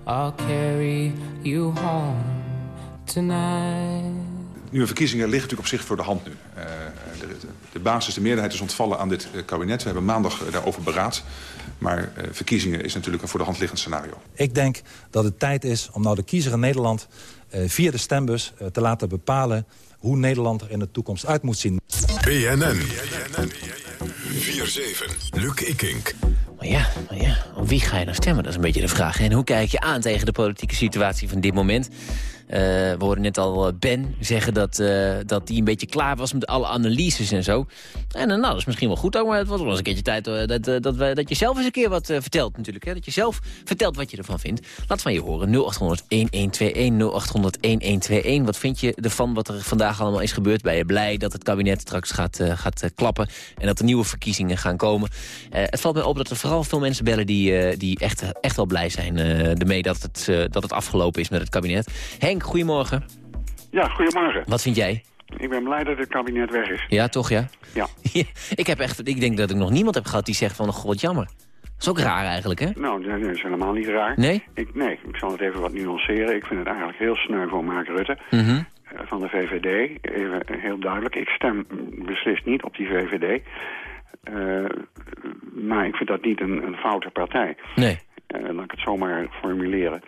I'll carry you home tonight. Nieuwe verkiezingen liggen natuurlijk op zich voor de hand nu. Uh, de, de, basis, de meerderheid is ontvallen aan dit uh, kabinet. We hebben maandag uh, daarover beraad. Maar verkiezingen is natuurlijk een voor de hand liggend scenario. Ik denk dat het tijd is om nou de kiezer in Nederland... via de stembus te laten bepalen hoe Nederland er in de toekomst uit moet zien. BNN. 4-7. Luc Ikink. Maar ja, maar ja, op wie ga je dan stemmen? Dat is een beetje de vraag. En hoe kijk je aan tegen de politieke situatie van dit moment? Uh, we hoorden net al Ben zeggen dat uh, dat hij een beetje klaar was met alle analyses en zo. En nou, dat is misschien wel goed ook, maar het was wel eens een keertje tijd dat, dat, dat je zelf eens een keer wat vertelt natuurlijk. Hè? Dat je zelf vertelt wat je ervan vindt. Laat van je horen. 0800-1121, 0800-1121. Wat vind je ervan wat er vandaag allemaal is gebeurd? Ben je blij dat het kabinet straks gaat, gaat klappen en dat er nieuwe verkiezingen gaan komen? het valt mij op dat er vooral veel mensen bellen die, die echt, echt wel blij zijn ermee dat het, dat het afgelopen is met het kabinet. Henk goedemorgen. Ja, goedemorgen. Wat vind jij? Ik ben blij dat het kabinet weg is. Ja, toch ja? Ja. ik, heb echt, ik denk dat ik nog niemand heb gehad die zegt van, oh, god, jammer. Dat is ook raar eigenlijk, hè? Nou, dat is helemaal niet raar. Nee? Ik, nee, ik zal het even wat nuanceren. Ik vind het eigenlijk heel sneu voor Mark Rutte. Mhm. Van de VVD, even heel duidelijk. Ik stem beslist niet op die VVD. Uh, maar ik vind dat niet een, een foute partij. Nee. Uh, laat ik het zomaar formuleren.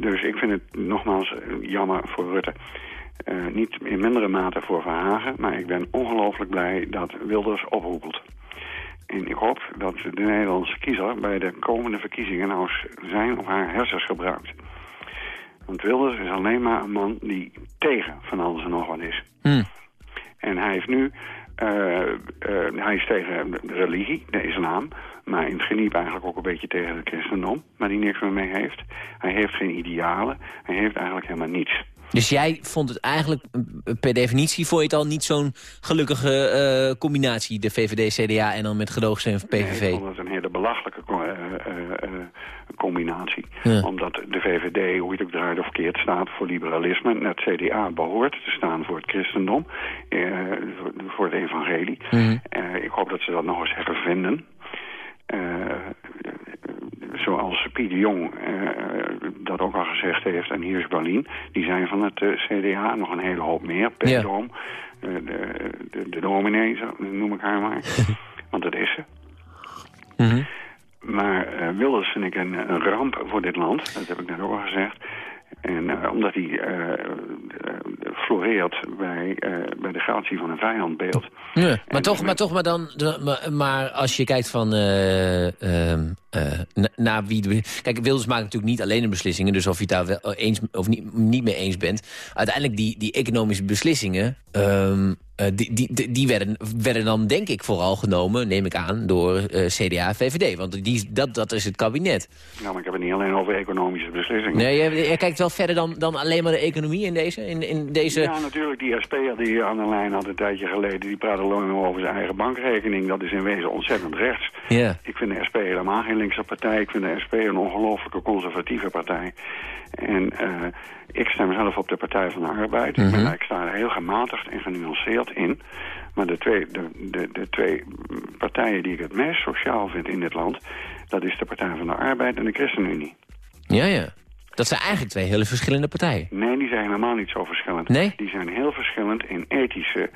Dus ik vind het nogmaals jammer voor Rutte. Uh, niet in mindere mate voor Verhagen, maar ik ben ongelooflijk blij dat Wilders oproepelt. En ik hoop dat de Nederlandse kiezer bij de komende verkiezingen nou zijn of haar hersens gebruikt. Want Wilders is alleen maar een man die tegen van alles en nog wat is. Hmm. En hij heeft nu, hij is tegen religie, de islam, maar in het geniep eigenlijk ook een beetje tegen het christendom, waar hij niks meer mee heeft. Hij heeft geen idealen, hij heeft eigenlijk helemaal niets. Dus jij vond het eigenlijk, per definitie, vond je het al niet zo'n gelukkige uh, combinatie, de VVD-CDA en dan met gedoogsteun van PVV? Nee, ik vond het een hele belachelijke uh, combinatie. Ja. Omdat de VVD, hoe je het ook draait of verkeerd, staat voor liberalisme. En het CDA behoort te staan voor het christendom, voor het evangelie. Mm. ik hoop dat ze dat nog eens hervinden. Uh, zoals Piet de Jong uh, dat ook al gezegd heeft en hier is Berlin. Die zijn van het uh, CDA nog een hele hoop meer. Pedroom, ja. de, de, de dominee, noem ik haar maar. Want dat is ze. Mm -hmm. Maar Wilders vind ik een, een, ramp voor dit land. Dat heb ik net ook al gezegd. En omdat hij floreert bij, bij de gratie van een vijandbeeld. Ja, maar, toch, maar toch, maar dan, maar, maar als je kijkt van uh, naar wie... De, kijk, Wilders maakt natuurlijk niet alleen de beslissingen, dus of je het daar wel eens of niet, niet mee eens bent. Uiteindelijk die, die economische beslissingen, um, die, die, die werden, werden dan denk ik vooral genomen, neem ik aan, door CDA en VVD. Want die, dat, dat is het kabinet. Nou, maar ik heb het niet alleen over economische beslissingen. Nee, je, je kijkt wel verder dan, dan alleen maar de economie in deze, in, in deze... Ja, natuurlijk. Die SP'er die aan de lijn had een tijdje geleden, die praatte alleen maar over zijn eigen bankrekening. Dat is in wezen ontzettend rechts. Ja. Ik vind de SP helemaal geen linkse partij. Ik vind de SP een ongelooflijke conservatieve partij. En uh, ik stem zelf op de Partij van de Arbeid. Mm -hmm. Ik sta er heel gematigd en genuanceerd in. Maar de twee, de, de, de twee partijen die ik het meest sociaal vind in dit land... dat is de Partij van de Arbeid en de ChristenUnie. Ja, ja. Dat zijn eigenlijk twee hele verschillende partijen. Nee, die zijn helemaal niet zo verschillend. Nee? Die zijn heel verschillend in ethische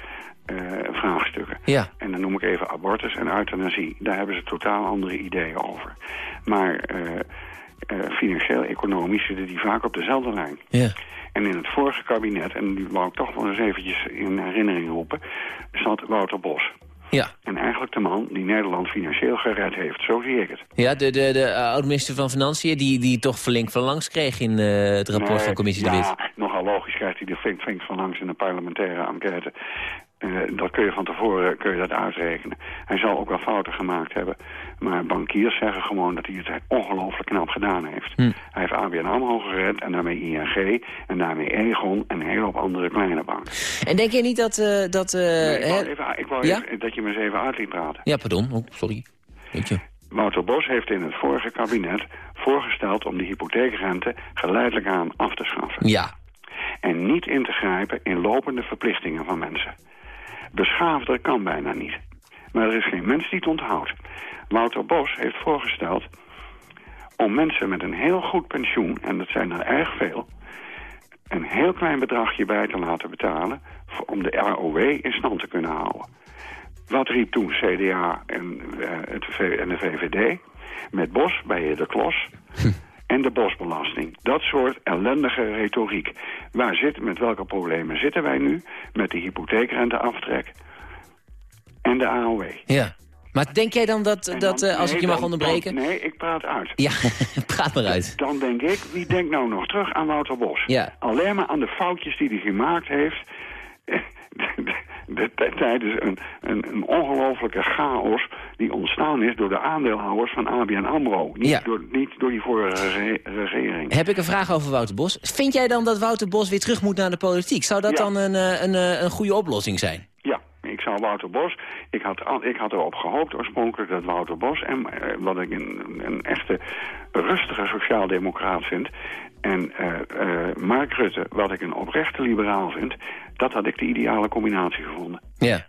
vraagstukken. Ja. En dan noem ik even abortus en euthanasie. Daar hebben ze totaal andere ideeën over. Maar uh, uh, financieel, economisch zitten die vaak op dezelfde lijn. Ja. En in het vorige kabinet, en die wou ik toch wel eens eventjes in herinnering roepen... zat Wouter Bos. Ja. En eigenlijk de man die Nederland financieel gered heeft. Zo zie ik het. Ja, de, de, de oud-minister van Financiën... die, die toch flink van langs kreeg in uh, het rapport nee, van Commissie ja, de Wit. nogal logisch krijgt hij de flink, flink van langs in een parlementaire enquête. Uh, dat kun je van tevoren kun je dat uitrekenen. Hij zal ook wel fouten gemaakt hebben. Maar bankiers zeggen gewoon dat hij het ongelooflijk knap gedaan heeft. Hm. Hij heeft ABN AMRO gered en daarmee ING en daarmee Egon en een hele hoop andere kleine banken. En denk je niet dat... Uh, dat uh, nee, ik wou, even, ik wou ja? even, dat je me eens even uit liet praten. Ja, pardon. Oh, sorry. Weet je. Wouter Bos heeft in het vorige kabinet voorgesteld om de hypotheekrente geleidelijk aan af te schaffen. Ja. En niet in te grijpen in lopende verplichtingen van mensen. Beschaafder kan bijna niet. Maar er is geen mens die het onthoudt. Wouter Bos heeft voorgesteld om mensen met een heel goed pensioen, en dat zijn er erg veel, een heel klein bedragje bij te laten betalen om de ROW in stand te kunnen houden. Wat riep toen CDA en, eh, het en de VVD? Met Bos bij je de klos en de bosbelasting. Dat soort ellendige retoriek. Waar zit, met welke problemen zitten wij nu? Met de hypotheekrenteaftrek en de AOW. Ja. Maar denk jij dan dat, dat eh, als ik je mag dan- onderbreken... dan- nee, ik praat uit. Ja, praat maar uit. Dan denk ik, wie denkt nou nog terug aan Wouter Bos? Ja. Alleen maar aan de foutjes die hij gemaakt heeft... de- tijdens een, een, een ongelofelijke chaos die ontstaan is door de aandeelhouders van ABN AMRO. Niet, Ja. door, niet door die vorige rege- regering. Heb ik een vraag over Wouter Bos. Vind jij dan dat Wouter Bos weer terug moet naar de politiek? Zou dat Ja. dan een, eh, een, eh, een goede oplossing zijn? Ik zou Wouter Bos... Ik had, al- ik had erop gehoopt oorspronkelijk dat Wouter Bos... en eh, wat ik een, een echte rustige sociaaldemocraat vind... en eh, eh, Mark Rutte, wat ik een oprechte liberaal vind... dat had ik de ideale combinatie gevonden. Ja.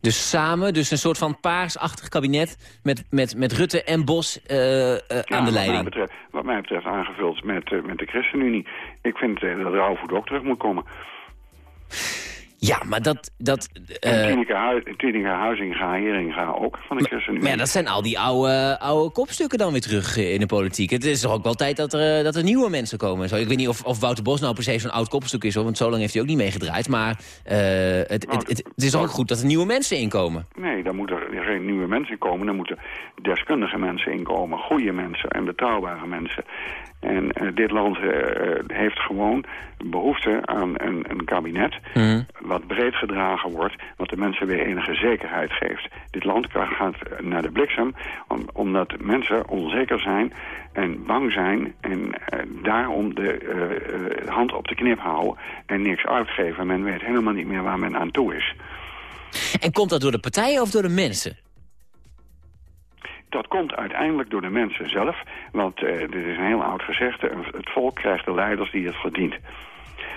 Dus samen, dus een soort van paarsachtig kabinet... met, met, met Rutte en Bos Ja, aan de wat mij leiding. betreft, wat mij betreft aangevuld met, met de ChristenUnie. Ik vind dat Rauwvoet ook terug moet komen. Ja, maar dat... dat En eh, Tineke, Tineke Huizinga, Heringa ook van de ChristenUnie. maar ja, dat zijn al die oude, oude kopstukken dan weer terug eh, in de politiek. Het is toch ook wel tijd dat er, eh, dat er nieuwe mensen komen. en Zo. Ik weet niet of, of Wouter Bos nou per se zo'n oud kopstuk is, hoor, want zo lang heeft hij ook niet meegedraaid. Maar het, het, het, het is toch ook goed dat er nieuwe mensen inkomen. Nee, dan moeten er geen nieuwe mensen komen. Dan moeten deskundige mensen inkomen, goede mensen en betrouwbare mensen. En eh, dit land eh, eh, heeft gewoon behoefte aan een, een kabinet... wat breed gedragen wordt, wat de mensen weer enige zekerheid geeft. Dit land gaat naar de bliksem, om- omdat mensen onzeker zijn en bang zijn... en daarom de hand op de knip houden en niks uitgeven. Men weet helemaal niet meer waar men aan toe is. En komt dat door de partijen of door de mensen? Dat komt uiteindelijk door de mensen zelf. Want eh, dit is een heel oud gezegde. Het volk krijgt de leiders die het verdient.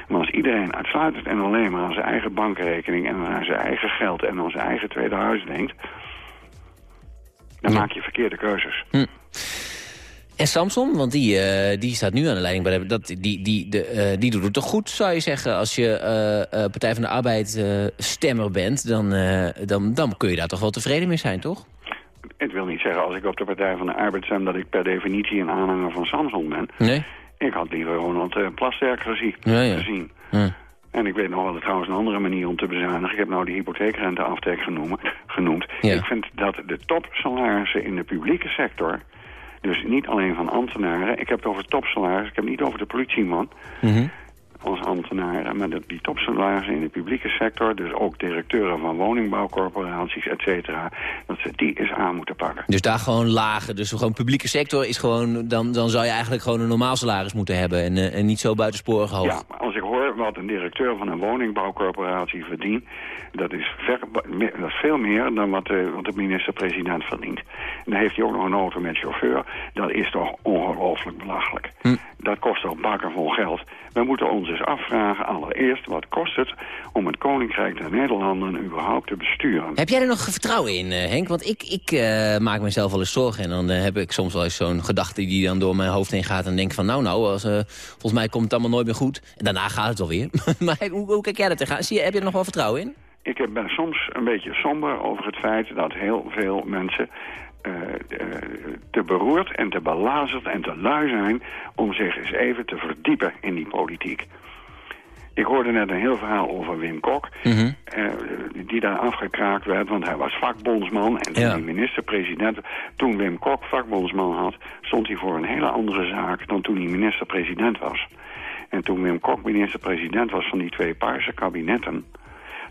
Maar als iedereen uitsluitend en alleen maar aan zijn eigen bankrekening... en aan zijn eigen geld en aan zijn eigen tweede huis denkt... dan maak je verkeerde keuzes. En Samson, want die, eh, die staat nu aan de leiding. bij de- Dat, die, die, de, eh, die doet het toch goed, zou je zeggen. Als je Partij van de Arbeid stemmer bent, dan, dan, dan kun je daar toch wel tevreden mee zijn, toch? Het wil niet zeggen als ik op de Partij van de Arbeid stem... dat ik per definitie een aanhanger van Samson ben. Nee? Ik had liever Ronald uh, Plasterk gezien. Ja, ja. gezien. Ja. En ik weet nog wel trouwens een andere manier om te bezuinigen. Ik heb nou de hypotheekrenteaftrek genoemd. genoemd. Ik vind dat de topsalarissen in de publieke sector... dus niet alleen van ambtenaren... ik heb het over topsalarissen, ik heb het niet over de politieman... als ambtenaren, maar de, die topsalarissen in de publieke sector... dus ook directeuren van woningbouwcorporaties, et cetera... dat ze die eens aan moeten pakken. Dus daar gewoon lager. Dus gewoon publieke sector is gewoon... Dan, dan zou je eigenlijk gewoon een normaal salaris moeten hebben. En, eh, en niet zo buitensporig hoog. Ja, maar als ik hoor wat een directeur van een woningbouwcorporatie verdient... dat is, ver, dat is veel meer dan wat de, wat de minister-president verdient. En dan heeft hij ook nog een auto met chauffeur. Dat is toch ongelooflijk belachelijk. Dat kost toch bakken vol geld. We moeten ons eens afvragen allereerst... wat kost het om het Koninkrijk der Nederlanden überhaupt te besturen? Heb jij er nog vertrouwen in, eh, Henk? Want ik, ik eh, maak mezelf wel eens zorgen. En dan eh, heb ik soms wel eens zo'n gedachte die dan door mijn hoofd heen gaat. En denk van, nou nou, als, volgens mij komt het allemaal nooit meer goed. En daarna gaat het wel weer. maar hoe, hoe kijk jij er tegenaan? Zie je, heb je er nog wel vertrouwen in? Ik ben soms een beetje somber over het feit dat heel veel mensen te beroerd en te belazerd en te lui zijn om zich eens even te verdiepen in die politiek. Ik hoorde net een heel verhaal over Wim Kok, Mhm. eh, die daar afgekraakt werd, want hij was vakbondsman. En toen Ja. die minister-president, toen Wim Kok vakbondsman had, stond hij voor een hele andere zaak dan toen hij minister-president was. En toen Wim Kok minister-president was van die twee paarse kabinetten,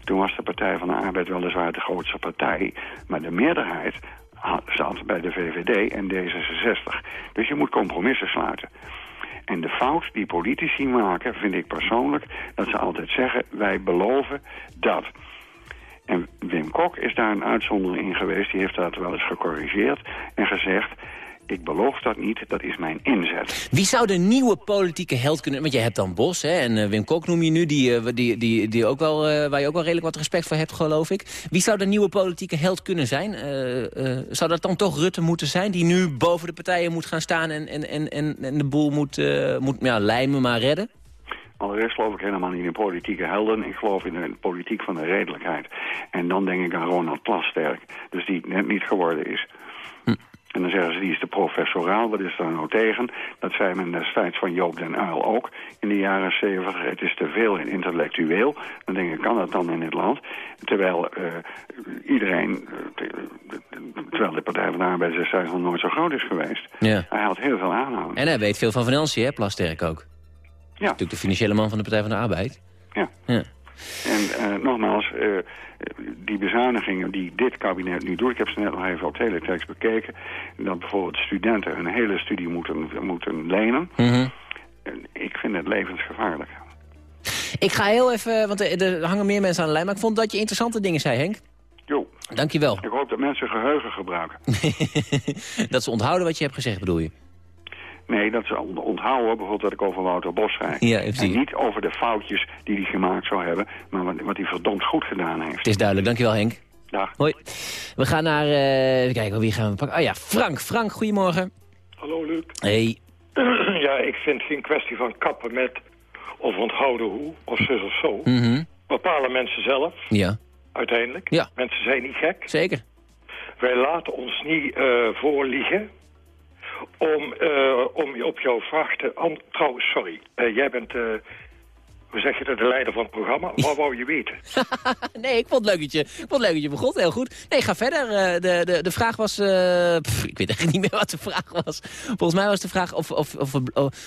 toen was de Partij van de Arbeid weliswaar de grootste partij, maar de meerderheid zat bij de VVD en D66. Dus je moet compromissen sluiten. En de fout die politici maken, vind ik persoonlijk, dat ze altijd zeggen, wij beloven dat. En Wim Kok is daar een uitzondering in geweest, die heeft dat wel eens gecorrigeerd en gezegd, Ik beloof dat niet, dat is mijn inzet. Wie zou de nieuwe politieke held kunnen... Want je hebt dan Bos hè, en uh, Wim Kok noem je nu... Die, uh, die, die, die ook wel, uh, waar je ook wel redelijk wat respect voor hebt, geloof ik. Wie zou de nieuwe politieke held kunnen zijn? zou dat dan toch Rutte moeten zijn... die nu boven de partijen moet gaan staan... en, en, en, en de boel moet, moet ja, lijmen, maar redden? Allereerst geloof ik helemaal niet in politieke helden. Ik geloof in de politiek van de redelijkheid. En dan denk ik aan Ronald Plasterk. Dus die net niet geworden is. En dan zeggen ze, die is de professoraal. Wat is daar nou tegen? Dat zei men destijds van Joop den Uyl ook in de jaren zeventig. Het is te veel intellectueel. Dan denk ik, kan dat dan in dit land? Terwijl uh, iedereen, uh, terwijl de Partij van de Arbeid destijds nog nooit zo groot is geweest. Ja. Hij had heel veel aanhouding. En hij weet veel van financiën, hè, Plasterk ook. Ja. Natuurlijk de financiële man van de Partij van de Arbeid. Ja. ja. En uh, nogmaals, uh, die bezuinigingen die dit kabinet nu doet... ik heb ze net nog even op teletext bekeken... dat bijvoorbeeld studenten een hele studie moeten, moeten lenen. Mm Ik vind het levensgevaarlijk. Ik ga heel even, want er, er, hangen meer mensen aan de lijn... maar ik vond dat je interessante dingen zei, Henk. Jo. Dankjewel. Ik hoop dat mensen geheugen gebruiken. dat ze onthouden wat je hebt gezegd, bedoel je? Nee, dat ze onthouden bijvoorbeeld dat ik over Wouter Bos zei. Ja, en niet over de foutjes die hij gemaakt zou hebben, maar wat, wat hij verdomd goed gedaan heeft. Het is duidelijk, dankjewel Henk. Dag. Hoi. We gaan naar, uh, even kijken, wie gaan we pakken? Oh ja, Frank. Frank, goedemorgen. Hallo Luc. Hey. ja, ik vind geen kwestie van kappen met of onthouden hoe, of zus of zo. Mm Bepalen mensen zelf. Ja. Uiteindelijk. Ja. Mensen zijn niet gek. Zeker. Wij laten ons niet uh, voorliegen om, uh, om op jouw vraag te... Trouwens, sorry, uh, jij bent... Uh, hoe zeg je dat, de leider van het programma? Wat wou je weten? nee, ik vond het leuk dat je, ik vond het leuk dat je begon. Heel goed. Nee, ga verder. de, de, de vraag was... Pff, ik weet eigenlijk niet meer wat de vraag was. Volgens mij was de vraag of, of, of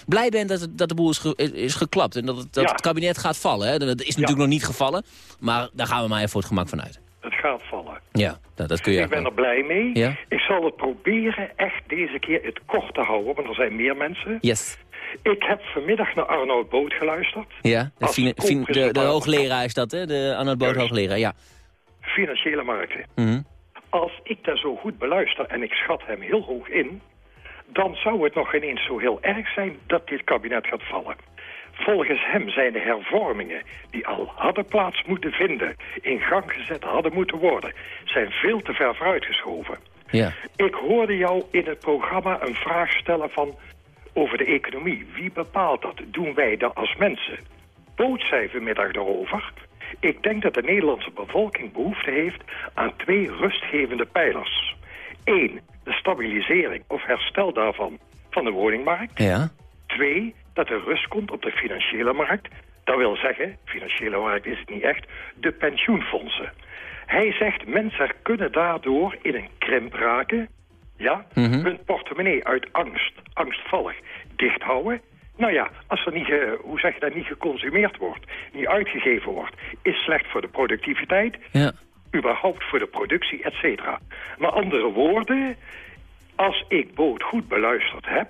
blij bent dat, dat de boel is, ge, is geklapt. En dat, het, dat ja. het kabinet gaat vallen. Hè? Dat is natuurlijk ja. nog niet gevallen. Maar daar gaan we maar even voor het gemak van uit. Het gaat vallen. Ja, dat, dat kun je Ik ben er blij mee. Ja? Ik zal het proberen echt deze keer het kort te houden, want er zijn meer mensen. Yes. Ik heb vanmiddag naar Arnoud Boot geluisterd. Ja, de, fine, fine, de, de hoogleraar is dat, hè? De Arnoud Boot hoogleraar, ja. Financiële markten. Mm -hmm. Als ik daar zo goed beluister en ik schat hem heel hoog in... dan zou het nog ineens zo heel erg zijn dat dit kabinet gaat vallen. Volgens hem zijn de hervormingen die al hadden plaats moeten vinden... in gang gezet hadden moeten worden... zijn veel te ver vooruitgeschoven. Ja. Ik hoorde jou in het programma een vraag stellen van... over de economie. Wie bepaalt dat? Doen wij dat als mensen? Boot zei vanmiddag erover... Ik denk dat de Nederlandse bevolking behoefte heeft aan twee rustgevende pijlers. Eén, de stabilisering of herstel daarvan van de woningmarkt. Ja. Twee, dat er rust komt op de financiële markt. Dat wil zeggen, financiële markt is het niet echt, de pensioenfondsen. Hij zegt, mensen kunnen daardoor in een krimp raken... ja, Mhm. hun portemonnee uit angst, angstvallig, dicht houden... Nou ja, als er niet, ge, hoe zeg je dat, niet geconsumeerd wordt, niet uitgegeven wordt... is slecht voor de productiviteit, Ja. überhaupt voor de productie, et cetera. Maar andere woorden, als ik Boot goed beluisterd heb...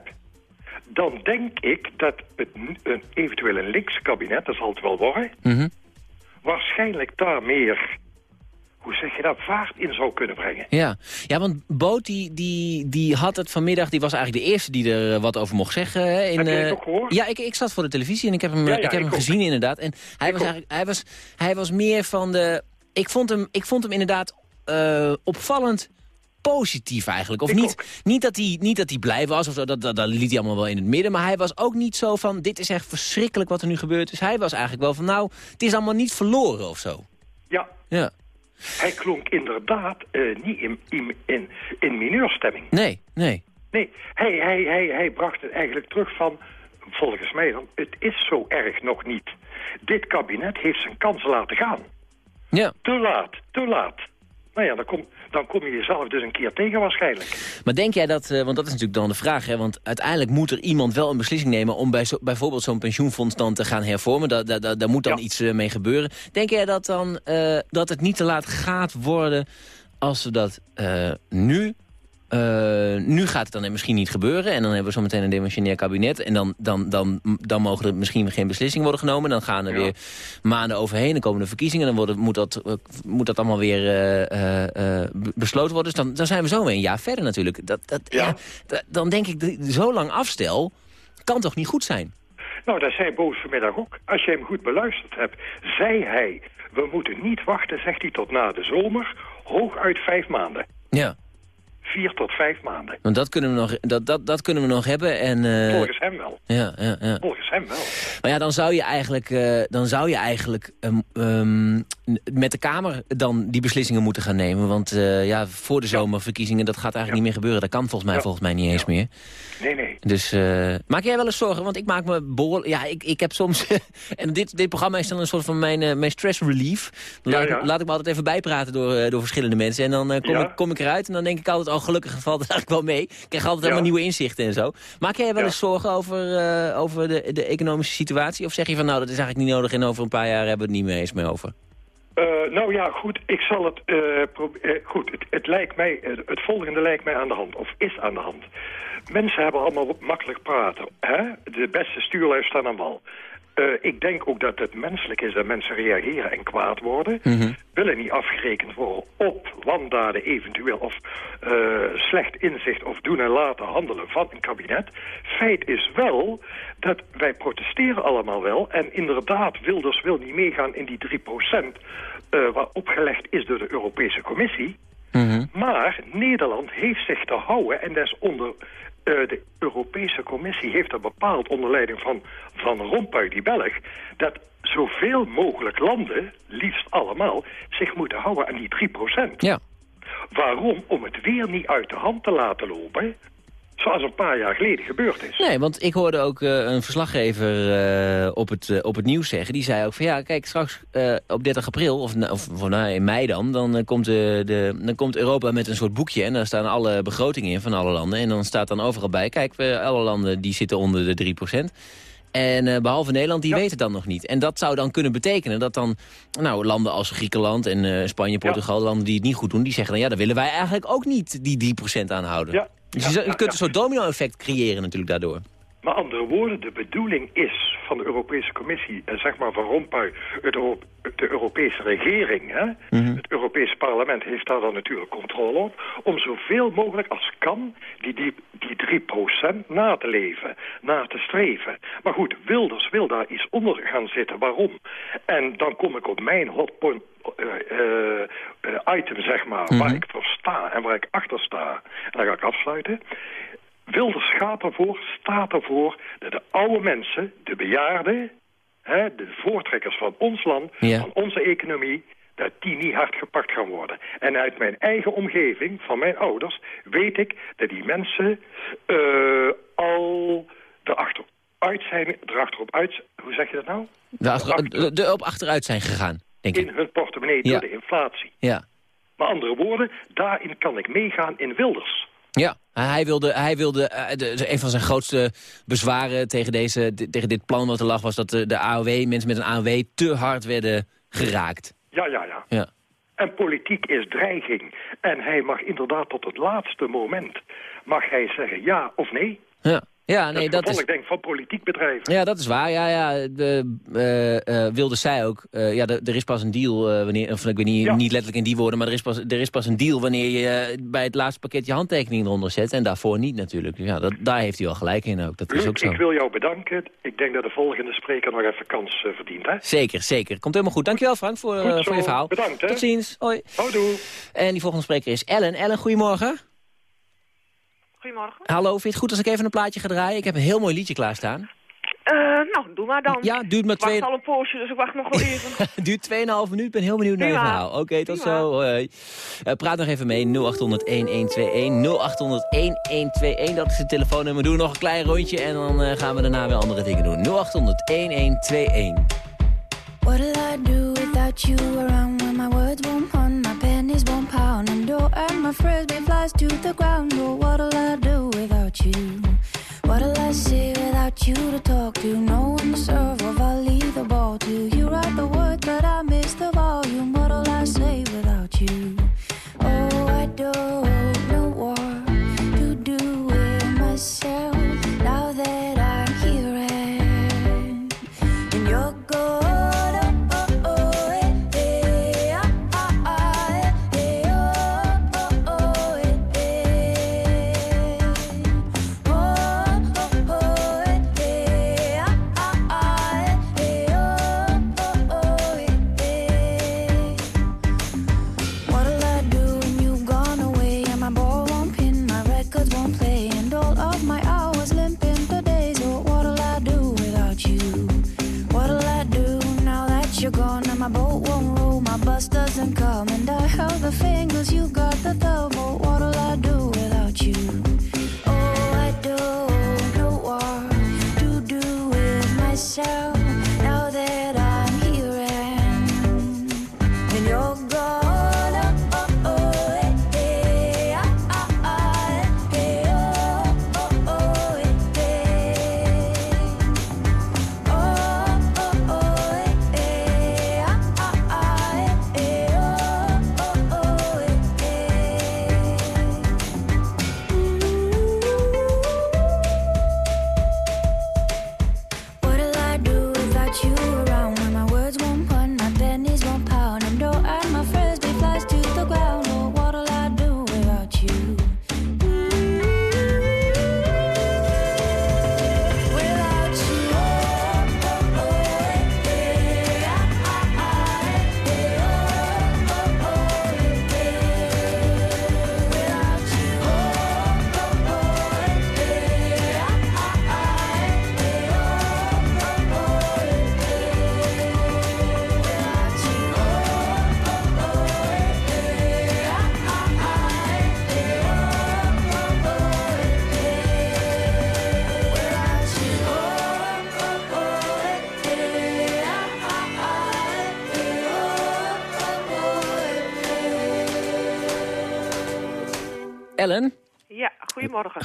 dan denk ik dat het een, eventueel een links kabinet, dat zal het wel worden... Mhm. waarschijnlijk daar meer, hoe zeg je dat, vaart in zou kunnen brengen. Ja, ja want Boot die, die, die had het vanmiddag, die was eigenlijk de eerste die er wat over mocht zeggen. hè, In, Heb je het eh, ook gehoord? Ja, ik, ik zat voor de televisie en ik heb hem, Ja, ja, ik heb ik hem ook. gezien inderdaad. En hij Ik was, eigenlijk, hij, was, hij was meer van de... Ik vond hem, ik vond hem inderdaad eh, opvallend positief eigenlijk. Of Ik niet, ook. niet, dat hij, niet dat hij blij was, of zo, dat, dat, dat liet hij allemaal wel in het midden. Maar hij was ook niet zo van, dit is echt verschrikkelijk wat er nu gebeurt. Dus hij was eigenlijk wel van, nou, het is allemaal niet verloren of zo. Ja, Ja, hij klonk inderdaad eh, niet in, in, in, in mineurstemming. nee, nee. Nee, hij, hij, hij, hij bracht het eigenlijk terug van, volgens mij dan, het is zo erg nog niet. Dit kabinet heeft zijn kans laten gaan. Ja. Te laat, te laat. Nou ja, dan kom, dan kom je jezelf dus een keer tegen waarschijnlijk. Maar denk jij dat, eh, want dat is natuurlijk dan de vraag... Hè, want uiteindelijk moet er iemand wel een beslissing nemen... om bij zo, bijvoorbeeld zo'n pensioenfonds dan te gaan hervormen. Daar, daar, daar, daar moet dan Ja. iets eh, mee gebeuren. Denk jij dat, dan, eh, dat het niet te laat gaat worden... als we dat nu eh, nu gaat het dan misschien niet gebeuren. En dan hebben we zometeen een demissionair kabinet. En dan, dan, dan, dan mogen er misschien geen beslissingen worden genomen. Dan gaan er weer maanden overheen. Dan komen de verkiezingen. Dan moet, dat, eh, moet dat allemaal weer eh, be- besloten worden. Dus dan, dan zijn we zo weer een jaar verder natuurlijk. Dat, dat, ja. dan denk ik, zo lang afstel kan toch niet goed zijn? Nou, dat zei Boos vanmiddag ook. Als je hem goed beluisterd hebt, zei hij... we moeten niet wachten, zegt hij, tot na de zomer. Hooguit vijf maanden. Ja. Vier tot vijf maanden. Want dat kunnen we nog, dat, dat, dat kunnen we nog hebben. En, eh, Volgens hem wel. ja, ja, ja. Volgens hem wel. Maar ja, dan zou je eigenlijk, eh, dan zou je eigenlijk ehm, ehm, met de Kamer dan die beslissingen moeten gaan nemen. Want eh, ja, voor de zomerverkiezingen, dat gaat eigenlijk niet meer gebeuren. Dat kan volgens mij, volgens mij niet eens meer. Nee, nee. Dus eh, maak jij wel eens zorgen? Want ik maak me behoorlijk... Ja, ik, ik heb soms... en dit, dit programma is dan een soort van mijn, eh, mijn stress relief. Dan Ja, laat, ja. Ik, laat ik me altijd even bijpraten door, eh, door verschillende mensen. En dan kom, Ja. ik, kom ik eruit en dan denk ik altijd... Oh, gelukkig valt het eigenlijk wel mee. Ik krijg altijd helemaal nieuwe inzichten en zo. Maak jij wel eens zorgen over, over de, de economische situatie? Of zeg je van nou, dat is eigenlijk niet nodig... en over een paar jaar hebben we het niet meer eens meer over? Nou ja, goed, ik zal het... goed, het, het, lijkt mij, het volgende lijkt mij aan de hand, of is aan de hand. Mensen hebben allemaal makkelijk praten. Hè? De beste stuurlui staan aan wal. Eh, ik denk ook dat het menselijk is dat mensen reageren en kwaad worden. Willen niet afgerekend worden op wandaden eventueel... of eh, slecht inzicht of doen en laten handelen van een kabinet. Feit is wel dat wij protesteren allemaal wel. En inderdaad, Wilders wil niet meegaan in die 3% eh waar opgelegd is door de Europese Commissie. Maar Nederland heeft zich te houden en dat is onder de Europese Commissie heeft dat bepaald onder leiding van Van Rompuy, die Belg, dat zoveel mogelijk landen, liefst allemaal, zich moeten houden aan die 3% Ja. Waarom? Om het weer niet uit de hand te laten lopen, zoals een paar jaar geleden gebeurd is. Nee, want ik hoorde ook eh, een verslaggever eh, op, het, eh, op het nieuws zeggen. Die zei ook van ja, kijk, straks op 30 april, of, of nou, in mei dan... Dan, komt de, de, dan komt Europa met een soort boekje en daar staan alle begrotingen in van alle landen. En dan staat dan overal bij, kijk, alle landen die zitten onder de 3 En eh, behalve Nederland, die weten het dan nog niet. En dat zou dan kunnen betekenen dat dan nou, landen als Griekenland en eh, Spanje, Portugal... landen die het niet goed doen, die zeggen dan... ja, dan willen wij eigenlijk ook niet die 3% aanhouden. Ja. Dus Ja, je, ja, kunt ja. een soort domino-effect creëren natuurlijk daardoor. Maar andere woorden, de bedoeling is van de Europese Commissie... en zeg maar van Rompuy, het Euro- de Europese regering... Hè? het Europese parlement heeft daar dan natuurlijk controle op... om zoveel mogelijk als kan die, die, die 3% na te leven, na te streven. Maar goed, Wilders wil daar iets onder gaan zitten. Waarom? En dan kom ik op mijn hotpoint... eh, eh, eh, item, zeg maar, waar ik voor sta en waar ik achter sta. En dan ga ik afsluiten. Wilders gaat ervoor, staat ervoor dat de oude mensen, de bejaarden, hè, de voortrekkers van ons land, Ja. van onze economie, dat die niet hard gepakt gaan worden. En uit mijn eigen omgeving, van mijn ouders, weet ik dat die mensen eh, al erachteruit zijn, erachterop uit, hoe zeg je dat nou? De, achter- de, de op achteruit zijn gegaan, denk ik. In hun portemonnee Ja. door de inflatie. Ja. Met andere woorden, daarin kan ik meegaan in Wilders. Ja, hij wilde, hij wilde eh, een van zijn grootste bezwaren tegen, deze, de- tegen dit plan wat er lag... was dat de, de AOW, mensen met een AOW te hard werden geraakt. Ja, ja, ja. Ja. En politiek is dreiging. En hij mag inderdaad tot het laatste moment... mag hij zeggen ja of nee. Ja, ja nee, dat is... denk ik, van politiek bedrijven. Ja, dat is waar. Ja, ja, de, eh, eh, wilde zij ook. eh, ja, er is pas een deal, wanneer, of ik weet niet, Ja. niet letterlijk in die woorden, maar er is, pas, er is pas een deal wanneer je bij het laatste pakket je handtekening eronder zet. En daarvoor niet natuurlijk. Dus ja, dat, daar heeft hij wel gelijk in ook. Dat is ook zo. ik wil jou bedanken. Ik denk dat de volgende spreker nog even kans verdient. Hè? Zeker, zeker. Komt helemaal goed. Dankjewel Frank voor, voor je verhaal. Bedankt, hè. Tot ziens. Hoi. Houdoe. En die volgende spreker is Ellen. Ellen, goedemorgen. Goedemorgen. Hallo, vind je het goed als ik even een plaatje ga draaien? Ik heb een heel mooi liedje klaarstaan. Eh, nou, doe maar dan. Ja, duurt maar Ik wacht twee... al een poosje, dus ik wacht nog wel even. duurt 2,5 minuut. Ik ben heel benieuwd naar je verhaal. Oké, tot Prima. zo. Hoi. Eh, praat nog even mee. 0800-1121. 0800-1121. Dat is het telefoonnummer. Doe nog een klein rondje en dan eh, gaan we daarna weer andere dingen doen. 0800-1121. What'll I do without you around when my words won't pun, my pennies won't pound, and door and my frisbee flies to the ground? Oh, what'll you to talk to? No one to serve or I'll leave the ball to. You write the words, but I miss the volume. What'll I say without you? Oh, I don't gone and my boat won't roll, my bus doesn't come, and I held the fingers you got the double. What'll I do without you? Oh, I don't know what to do with myself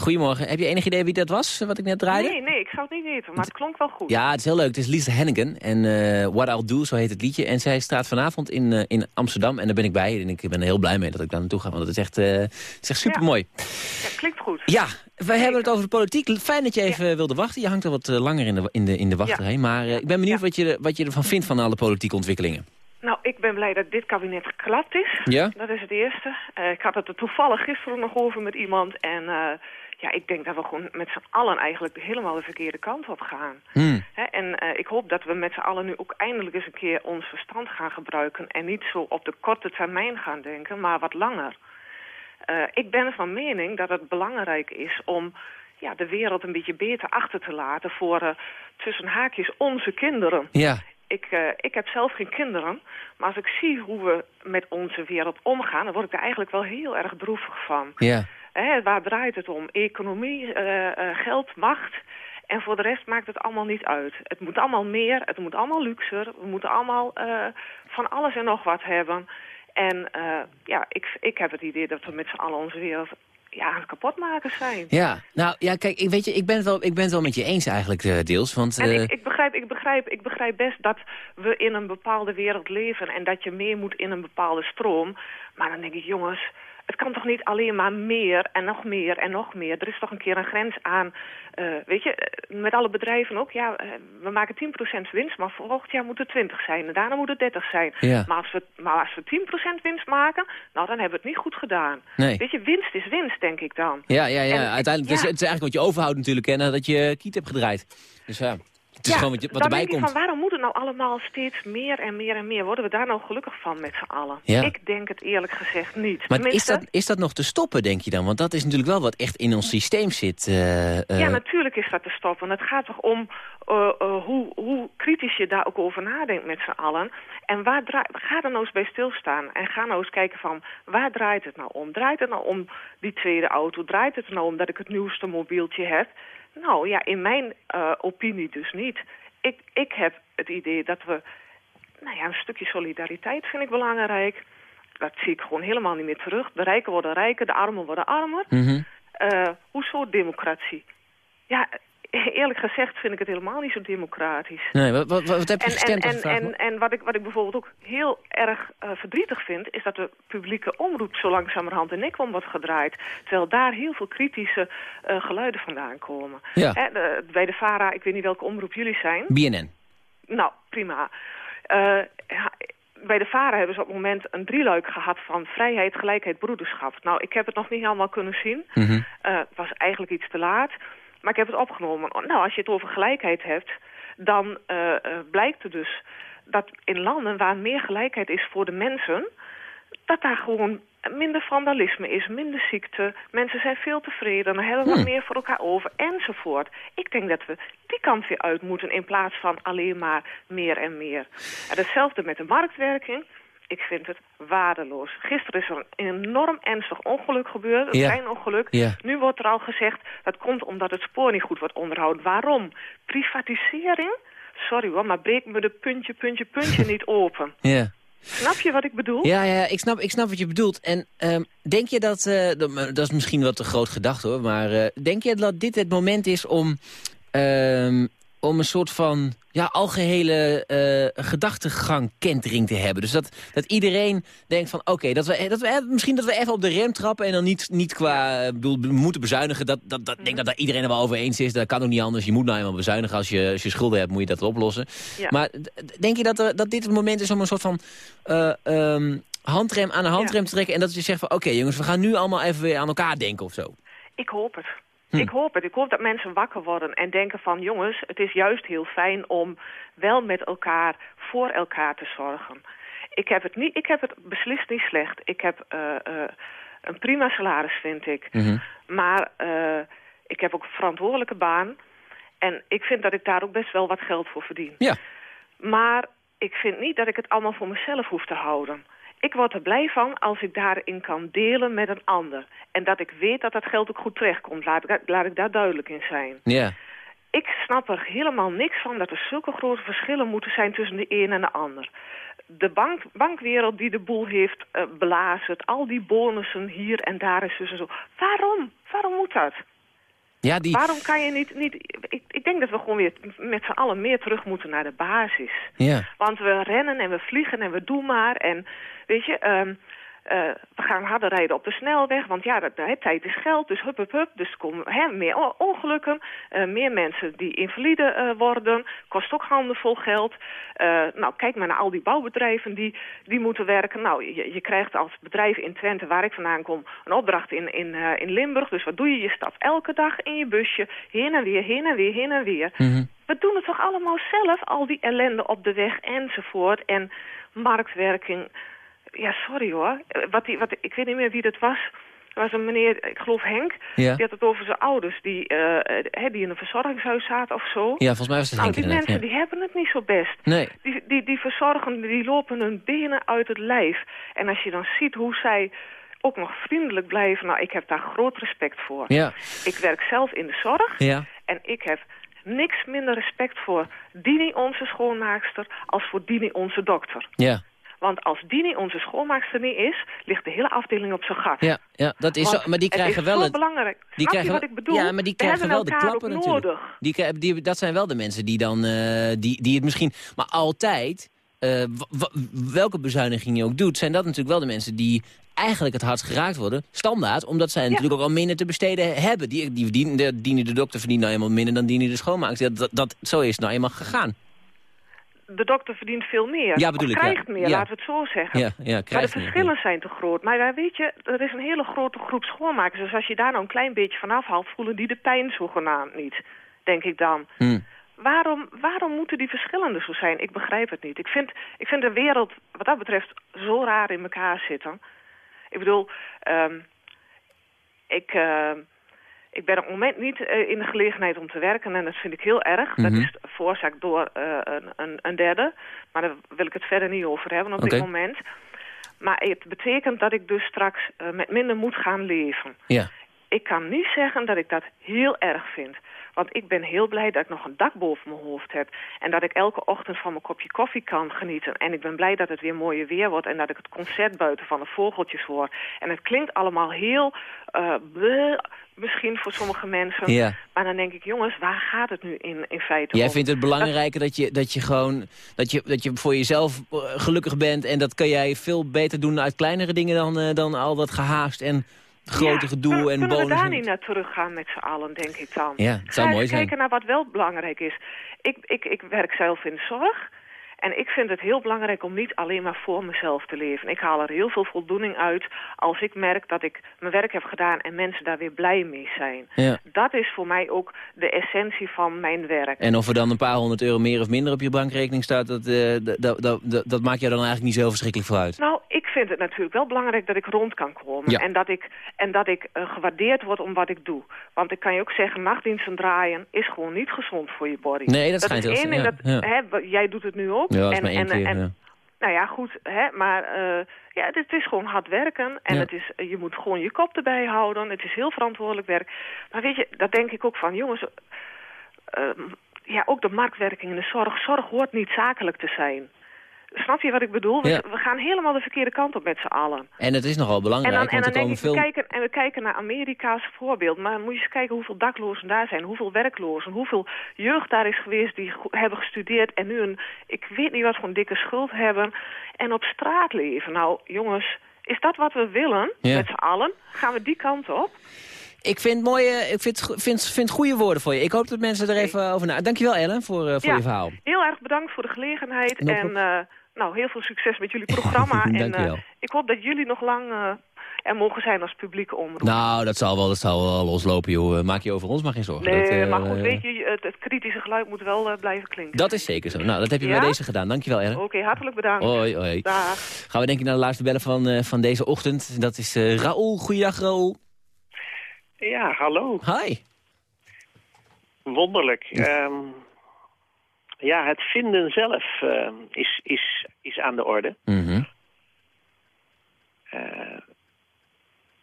goedemorgen. Heb je enig idee wie dat was, wat ik net draaide? Nee, nee, ik zou het niet weten, maar het klonk wel goed. Ja, het is heel leuk. Het is Lisa Hennigan. En eh, What I'll Do, zo heet het liedje. En zij staat vanavond in, eh, in Amsterdam. En daar ben ik bij. En ik ben er heel blij mee dat ik daar naartoe ga. Want het is echt, eh, het is echt supermooi. Ja, klinkt goed. Ja, wij hebben het over de politiek. Fijn dat je even wilde wachten. Je hangt al wat eh, langer in de, in de, in de wachtrij. Maar eh, ik ben benieuwd wat, je, wat je ervan vindt van alle politieke ontwikkelingen. Nou, ik ben blij dat dit kabinet geklapt is. Ja? Dat is het eerste. Eh, ik had het er toevallig gisteren nog over met iemand. En eh, ja, ik denk dat we gewoon met z'n allen eigenlijk helemaal de verkeerde kant op gaan. Hmm. En eh, ik hoop dat we met z'n allen nu ook eindelijk eens een keer ons verstand gaan gebruiken. En niet zo op de korte termijn gaan denken, maar wat langer. Eh, ik ben van mening dat het belangrijk is om ja, de wereld een beetje beter achter te laten voor eh, tussen haakjes onze kinderen. Ja. Ik, ik heb zelf geen kinderen, maar als ik zie hoe we met onze wereld omgaan... dan word ik er eigenlijk wel heel erg droevig van. Ja. Hè, waar draait het om? Economie, eh, eh, geld, macht. En voor de rest maakt het allemaal niet uit. Het moet allemaal meer, het moet allemaal luxer. We moeten allemaal eh, van alles en nog wat hebben. En ja, ik, ik heb het idee dat we met z'n allen onze wereld ja, kapotmakers zijn. Ja, nou ja, kijk, ik, weet je, ik ben het wel, ik ben het wel met je eens eigenlijk deels. Want, En ik, ik, begrijp, ik, begrijp, ik begrijp best dat we in een bepaalde wereld leven... en dat je meer moet in een bepaalde stroom. Maar dan denk ik, jongens, het kan toch niet alleen maar meer en nog meer en nog meer. Er is toch een keer een grens aan. eh, weet je, eh, met alle bedrijven ook. Ja, eh, we maken 10% winst, maar volgend jaar moet het 20 zijn. En daarna moet het 30 zijn. Ja. Maar, als we, maar als we 10% winst maken, nou dan hebben we het niet goed gedaan. Nee. Weet je, winst is winst, denk ik dan. ja, ja, ja. En- uiteindelijk het is het is eigenlijk wat je overhoudt natuurlijk, hè, nadat je kiet hebt gedraaid. Dus ja, het is ja, gewoon wat, erbij denk ik komt. van waarom moet het nou allemaal steeds meer en meer en meer? Worden we daar nou gelukkig van met z'n allen? Ja. Ik denk het eerlijk gezegd niet. Maar is dat, is dat nog te stoppen, denk je dan? Want dat is natuurlijk wel wat echt in ons systeem zit. eh, eh, Ja, natuurlijk is dat te stoppen. Het gaat toch om eh, hoe, hoe kritisch je daar ook over nadenkt met z'n allen. En waar ga er nou eens bij stilstaan. En ga nou eens kijken van, waar draait het nou om? Draait het nou om die tweede auto? Draait het nou om dat ik het nieuwste mobieltje heb? Nou ja, in mijn eh, opinie dus niet. Ik, ik heb het idee dat we... Nou ja, een stukje solidariteit vind ik belangrijk. Dat zie ik gewoon helemaal niet meer terug. De rijken worden rijker, de armen worden armer. mhm. Eh, hoezo democratie? Ja, eerlijk gezegd vind ik het helemaal niet zo democratisch. Nee, wat, wat, wat heb je En, en, gestemd? en, vraag en, mag? en wat, ik, wat ik bijvoorbeeld ook heel erg eh, verdrietig vind... is dat de publieke omroep zo langzamerhand in nek om wordt gedraaid. Terwijl daar heel veel kritische eh, geluiden vandaan komen. Ja. Hè, de- bij de VARA, ik weet niet welke omroep jullie zijn. BNN. Nou, prima. Eh, bij de VARA hebben ze op het moment een drieluik gehad van vrijheid, gelijkheid, broederschap. Nou, ik heb het nog niet helemaal kunnen zien. Mhm. Het was eigenlijk iets te laat. Maar ik heb het opgenomen. Nou, als je het over gelijkheid hebt, dan eh, eh, blijkt er dus dat in landen waar meer gelijkheid is voor de mensen, dat daar gewoon minder vandalisme is, minder ziekte. Mensen zijn veel tevreden, dan hebben we Hmm. meer voor elkaar over, enzovoort. Ik denk dat we die kant weer uit moeten in plaats van alleen maar meer en meer. En hetzelfde met de marktwerking. Ik vind het waardeloos. Gisteren is er een enorm ernstig ongeluk gebeurd, een Ja. treinongeluk. Ja. Nu wordt er al gezegd, dat komt omdat het spoor niet goed wordt onderhouden. Waarom? Privatisering? Sorry hoor, maar breek me de puntje, puntje, puntje niet open. Ja. Snap je wat ik bedoel? Ja, ja ik, snap, ik snap wat je bedoelt. En ehm, denk je dat, eh, dat, dat is misschien wat te groot gedacht hoor, maar eh, denk je dat dit het moment is om, ehm, om een soort van ja, algehele eh gedachtegang kentering te hebben? Dus dat, dat iedereen denkt van oké, dat we, dat we eh, misschien dat we even op de rem trappen en dan niet, niet qua, eh, bedoel, we moeten bezuinigen. Dat, dat, dat, ik denk dat daar iedereen er wel over eens is. Dat kan ook niet anders. Je moet nou eenmaal bezuinigen. Als je, als je schulden hebt, moet je dat oplossen. Ja. Maar denk je dat, er, dat dit het moment is om een soort van ehm, handrem aan de handrem te trekken... en dat je zegt van oké jongens, we gaan nu allemaal even weer aan elkaar denken of zo? Ik hoop het. Hm. Ik hoop het. Ik hoop dat mensen wakker worden en denken van... jongens, het is juist heel fijn om wel met elkaar voor elkaar te zorgen. Ik heb het, niet, ik heb het beslist niet slecht. Ik heb eh, eh, een prima salaris, vind ik. Maar eh, ik heb ook een verantwoordelijke baan. En ik vind dat ik daar ook best wel wat geld voor verdien. Ja. Maar ik vind niet dat ik het allemaal voor mezelf hoef te houden. Ik word er blij van als ik daarin kan delen met een ander. En dat ik weet dat dat geld ook goed terechtkomt. Laat ik, laat ik daar duidelijk in zijn. Ja. Ik snap er helemaal niks van dat er zulke grote verschillen moeten zijn tussen de een en de ander. De bank, bankwereld die de boel heeft eh belazerd, al die bonussen hier en daar en zo en zo. Waarom? Waarom moet dat? Ja, die... Waarom kan je niet... niet ik, ik denk dat we gewoon weer met z'n allen meer terug moeten naar de basis. Ja. Want we rennen en we vliegen en we doen maar. En weet je, ehm, eh, we gaan harder rijden op de snelweg. Want ja, dat, hè, tijd is geld, dus hup, hup, hup. Dus komen hè, meer ongelukken. eh, meer mensen die invalide eh, worden. Kost ook handenvol geld. Eh, nou, kijk maar naar al die bouwbedrijven die, die moeten werken. Nou, je, je krijgt als bedrijf in Twente, waar ik vandaan kom, een opdracht in, in, eh, in Limburg. Dus wat doe je? Je stapt elke dag in je busje. Heen en weer, heen en weer, heen en weer. We doen het toch allemaal zelf, al die ellende op de weg enzovoort. En marktwerking. Ja, sorry hoor. Eh, Wat die, wat, ik weet niet meer wie dat was. Er was een meneer, ik geloof Henk, Ja. die had het over zijn ouders... die, eh, eh, die in een verzorgingshuis zaten of zo. Ja, volgens mij was het nou, Henk die inderdaad, mensen ja. die hebben het niet zo best. Nee. Die, die, die verzorgen, die lopen hun benen uit het lijf. En als je dan ziet hoe zij ook nog vriendelijk blijven... nou, ik heb daar groot respect voor. Ja. Ik werk zelf in de zorg. Ja. En ik heb niks minder respect voor Dini, onze schoonmaakster... als voor Dini, onze dokter. Ja. Want als Dini onze schoonmaakster niet is... ligt de hele afdeling op zijn gat. Ja, ja, dat is Want zo, maar die het krijgen is wel het... belangrijk. Die Snap krijgen wat ik bedoel? Ja, maar die krijgen wel de klappen natuurlijk. nodig. Die, die, dat zijn wel de mensen die dan, eh, die, die het misschien... Maar altijd, eh, welke bezuiniging je ook doet... zijn dat natuurlijk wel de mensen die eigenlijk het hardst geraakt worden. Standaard, omdat zij natuurlijk ook al minder te besteden hebben. Die, die verdienen, de, dienen de dokter verdient nou eenmaal minder dan dienen de schoonmaakster. Dat, dat, dat, zo is het nou eenmaal gegaan. De dokter verdient veel meer. Ja, bedoel ik, ja. krijgt meer, Ja. laten we het zo zeggen. Ja, ja, maar de meer, verschillen zijn te groot. Maar weet je, er is een hele grote groep schoonmakers. Dus als je daar nou een klein beetje van afhaalt... voelen die de pijn zogenaamd niet, denk ik dan. Hm. Waarom, waarom moeten die verschillende zo zijn? Ik begrijp het niet. Ik vind, ik vind de wereld wat dat betreft zo raar in elkaar zitten. Ik bedoel, ehm, ik, ehm, ik ben op het moment niet eh, in de gelegenheid om te werken en dat vind ik heel erg. Dat Mhm. is veroorzaakt door eh, een, een, een derde. Maar daar wil ik het verder niet over hebben op dit moment. Maar het betekent dat ik dus straks eh, met minder moet gaan leven. Ja. Ik kan niet zeggen dat ik dat heel erg vind. Want ik ben heel blij dat ik nog een dak boven mijn hoofd heb. En dat ik elke ochtend van mijn kopje koffie kan genieten. En ik ben blij dat het weer mooie weer wordt. En dat ik het concert buiten van de vogeltjes hoor. En het klinkt allemaal heel... bleh, misschien voor sommige mensen. Ja. Maar dan denk ik, jongens, waar gaat het nu in, in feite Jij om? vindt het belangrijker dat je, dat je gewoon dat je, dat je voor jezelf eh, gelukkig bent. En dat kan jij veel beter doen uit kleinere dingen dan, eh, dan al dat gehaast en grote Ja, gedoe en kunnen we bonus. daar niet naar teruggaan met z'n allen, denk ik dan? Ja, het zou Ga mooi zijn. kijken naar wat wel belangrijk is. Ik, ik, ik werk zelf in de zorg. En ik vind het heel belangrijk om niet alleen maar voor mezelf te leven. Ik haal er heel veel voldoening uit als ik merk dat ik mijn werk heb gedaan en mensen daar weer blij mee zijn. Ja. Dat is voor mij ook de essentie van mijn werk. En of er dan een paar honderd euro meer of minder op je bankrekening staat, dat, eh, dat, dat, dat, dat maakt jou dan eigenlijk niet zo verschrikkelijk voor uit. Nou, vind het natuurlijk wel belangrijk dat ik rond kan komen. Ja. En dat ik, en dat ik eh, gewaardeerd word om wat ik doe. Want ik kan je ook zeggen, nachtdiensten draaien is gewoon niet gezond voor je body. Nee, dat schijnt is heel- één ding ja, dat, hè, jij doet het nu ook. Ja, dat is maar één keer, ja. Nou ja, goed, hè, maar eh, ja, het, is gewoon hard werken. En het is, je moet gewoon je kop erbij houden. Het is heel verantwoordelijk werk. Maar weet je, dat denk ik ook van, jongens... ja, ook de marktwerking in de zorg. Zorg hoort niet zakelijk te zijn. Snap je wat ik bedoel? We, Ja. we gaan helemaal de verkeerde kant op met z'n allen. En het is nogal En belangrijk, dan, en dan er denk komen ik, veel... we kijken, en we kijken naar Amerika's voorbeeld. Maar moet je eens kijken hoeveel daklozen daar zijn. Hoeveel werklozen. Hoeveel jeugd daar is geweest die hebben gestudeerd. En nu een, ik weet niet wat voor een dikke schuld hebben. En op straat leven. Nou, jongens, is dat wat we willen Ja. met z'n allen? Gaan we die kant op? Ik vind, mooie, ik vind, vind, vind goede woorden voor je. Ik hoop dat mensen er even over na... Dankjewel Ellen voor, eh, voor Ja. je verhaal. Heel erg bedankt voor de gelegenheid. No en problem. Eh, nou, heel veel succes met jullie programma. en Dankjewel. eh, ik hoop dat jullie nog lang eh, er mogen zijn als publieke omroep. Nou, dat zal wel, dat zal wel loslopen, joh. Maak je over ons maar geen zorgen. Nee, dat, eh, maar goed, weet je, het, het kritische geluid moet wel eh, blijven klinken. Dat is zeker zo. Nou, dat heb je Ja? bij deze gedaan. Dankjewel, Ellen. Oké, hartelijk bedankt. Hoi, hoi. Dag. Gaan we denk ik naar de laatste bellen van, eh, van deze ochtend. Dat is eh Raoul. Goeiedag, Raoul. Ja, hallo. Hi. Wonderlijk. Ehm, ja, het vinden zelf eh, is, is, is aan de orde. Mhm. Eh,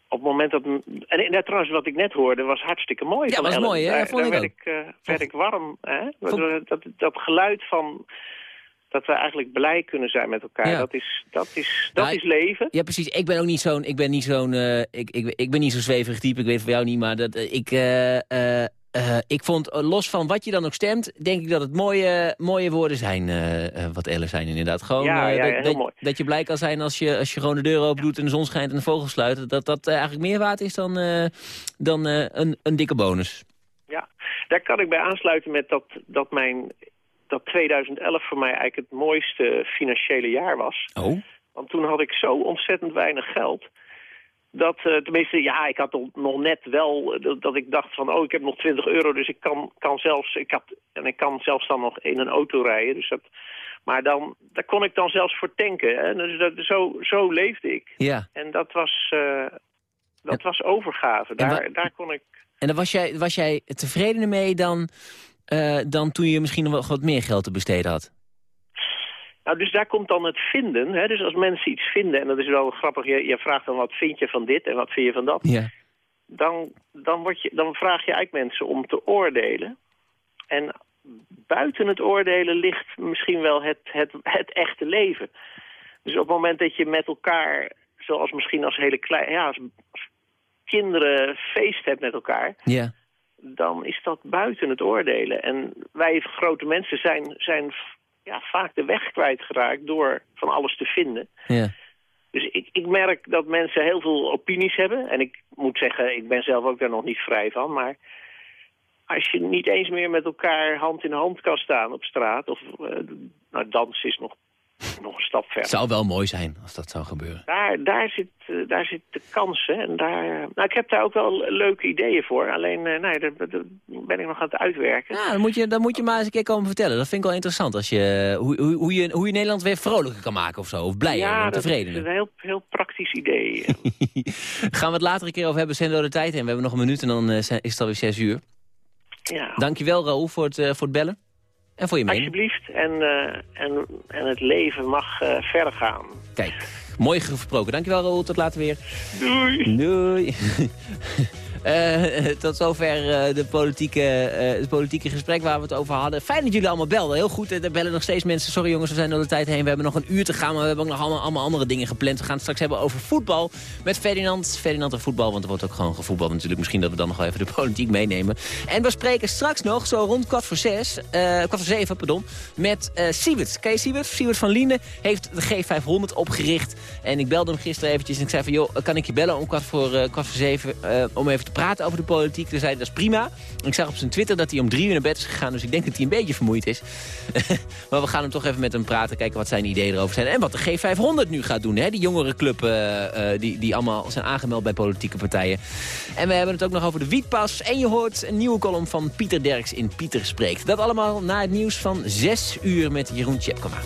op het moment dat... En, en trouwens, wat ik net hoorde was hartstikke mooi. Ja, van was Ellen. mooi, hè? Daar, Vond daar ik werd, ook. ik, eh, werd ik warm. Hè? Vond- Dat, dat, dat geluid van... Dat we eigenlijk blij kunnen zijn met elkaar. Ja. Dat, is, dat, is, dat Nou, is leven. Ja, precies. Ik ben ook niet zo'n... Ik ben niet zo'n... eh, ik, ik, ik ben niet zo'n zweverig type. Ik weet voor jou niet, maar dat, ik... eh, eh, eh, ik vond, eh, los van wat je dan ook stemt, denk ik dat het mooie, mooie woorden zijn, eh, wat Ellen zijn inderdaad. Gewoon Ja, dat, dat, mooi. dat je blij kan zijn als je, als je gewoon de deur open doet en de zon schijnt en de vogels sluiten. Dat dat eigenlijk meer waard is dan, dan een, een dikke bonus. Ja, daar kan ik bij aansluiten met dat, dat, mijn, dat 2011 voor mij eigenlijk het mooiste financiële jaar was. Oh? Want toen had ik zo ontzettend weinig geld. Dat, eh, tenminste, ja, ik had nog net wel eh, dat, dat ik dacht van, oh, ik heb nog 20 euro, dus ik kan, kan zelfs, ik had, en ik kan zelfs dan nog in een auto rijden. Dus dat, maar dan, daar kon ik dan zelfs voor tanken. Hè? Dus dat, zo, zo leefde ik. Ja. En dat was, eh, dat was overgave. Daar, daar kon ik En dan was jij, was jij tevredener mee dan, dan toen je misschien nog wat meer geld te besteden had? Nou, dus daar komt dan het vinden. Hè? Dus als mensen iets vinden, en dat is wel grappig, je, je vraagt dan wat vind je van dit en wat vind je van dat. Ja. Dan, dan, word je, dan vraag je eigenlijk mensen om te oordelen. En buiten het oordelen ligt misschien wel het, het, het echte leven. Dus op het moment dat je met elkaar, zoals misschien als hele klein, ja, als, als kinderen feest hebt met elkaar, Ja. dan is dat buiten het oordelen. En wij grote mensen zijn, zijn ja, vaak de weg kwijtgeraakt door van alles te vinden. Ja. Dus ik, ik merk dat mensen heel veel opinies hebben. En ik moet zeggen, ik ben zelf ook daar nog niet vrij van. Maar als je niet eens meer met elkaar hand in hand kan staan op straat... of eh, nou, dansen is nog, nog een stap Het verder. zou wel mooi zijn als dat zou gebeuren. Daar, daar, zit, eh, daar zit de kans. Hè? En daar, nou, ik heb daar ook wel leuke ideeën voor. Alleen, eh, nee, daar ben ik nog aan het uitwerken. Ja, dan moet, je, dan moet je maar eens een keer komen vertellen. Dat vind ik wel interessant. Als je, hoe, hoe, hoe, je, hoe je Nederland weer vrolijker kan maken of zo. Of blijer ja, en dat is tevredener. een heel, heel praktisch idee. Gaan we het later een keer over hebben. Zijn door de tijd heen. We hebben nog een minuut en dan eh, is het alweer zes uur. ja. Dankjewel Raoul voor het, eh, voor het bellen. En voor je mening. Alsjeblieft. En, eh, en, en het leven mag eh, verder gaan. Kijk, mooi gesproken. Dankjewel Raoul. Tot later weer. Doei. Doei. Eh, tot zover eh, de, politieke, eh, het politieke gesprek waar we het over hadden. Fijn dat jullie allemaal belden. Heel goed, er bellen nog steeds mensen. Sorry jongens, we zijn door de tijd heen. We hebben nog een uur te gaan, maar we hebben ook nog allemaal, andere dingen gepland. We gaan het straks hebben over voetbal met Ferdinand. Ferdinand en voetbal, want er wordt ook gewoon gevoetbald natuurlijk. Misschien dat we dan nog wel even de politiek meenemen. En we spreken straks nog, zo rond kwart voor zes, kwart voor zeven, pardon, met eh Siewert. Ken je Siewert? Siewert van Liende heeft de G500 opgericht. En ik belde hem gisteren eventjes en ik zei van, joh, kan ik je bellen om kwart voor, kwart voor zeven om even te praten over de politiek? Toen zei dat is prima. Ik zag op zijn Twitter dat hij om drie uur naar bed is gegaan, dus ik denk dat hij een beetje vermoeid is. maar we gaan hem toch even met hem praten, kijken wat zijn ideeën erover zijn. En wat de G500 nu gaat doen, hè? die jongerenclub eh, die, die allemaal zijn aangemeld bij politieke partijen. En we hebben het ook nog over de wietpas. En je hoort een nieuwe column van Pieter Derks in Pieter Spreekt. Dat allemaal na het nieuws van zes uur met Jeroen Tjepkema.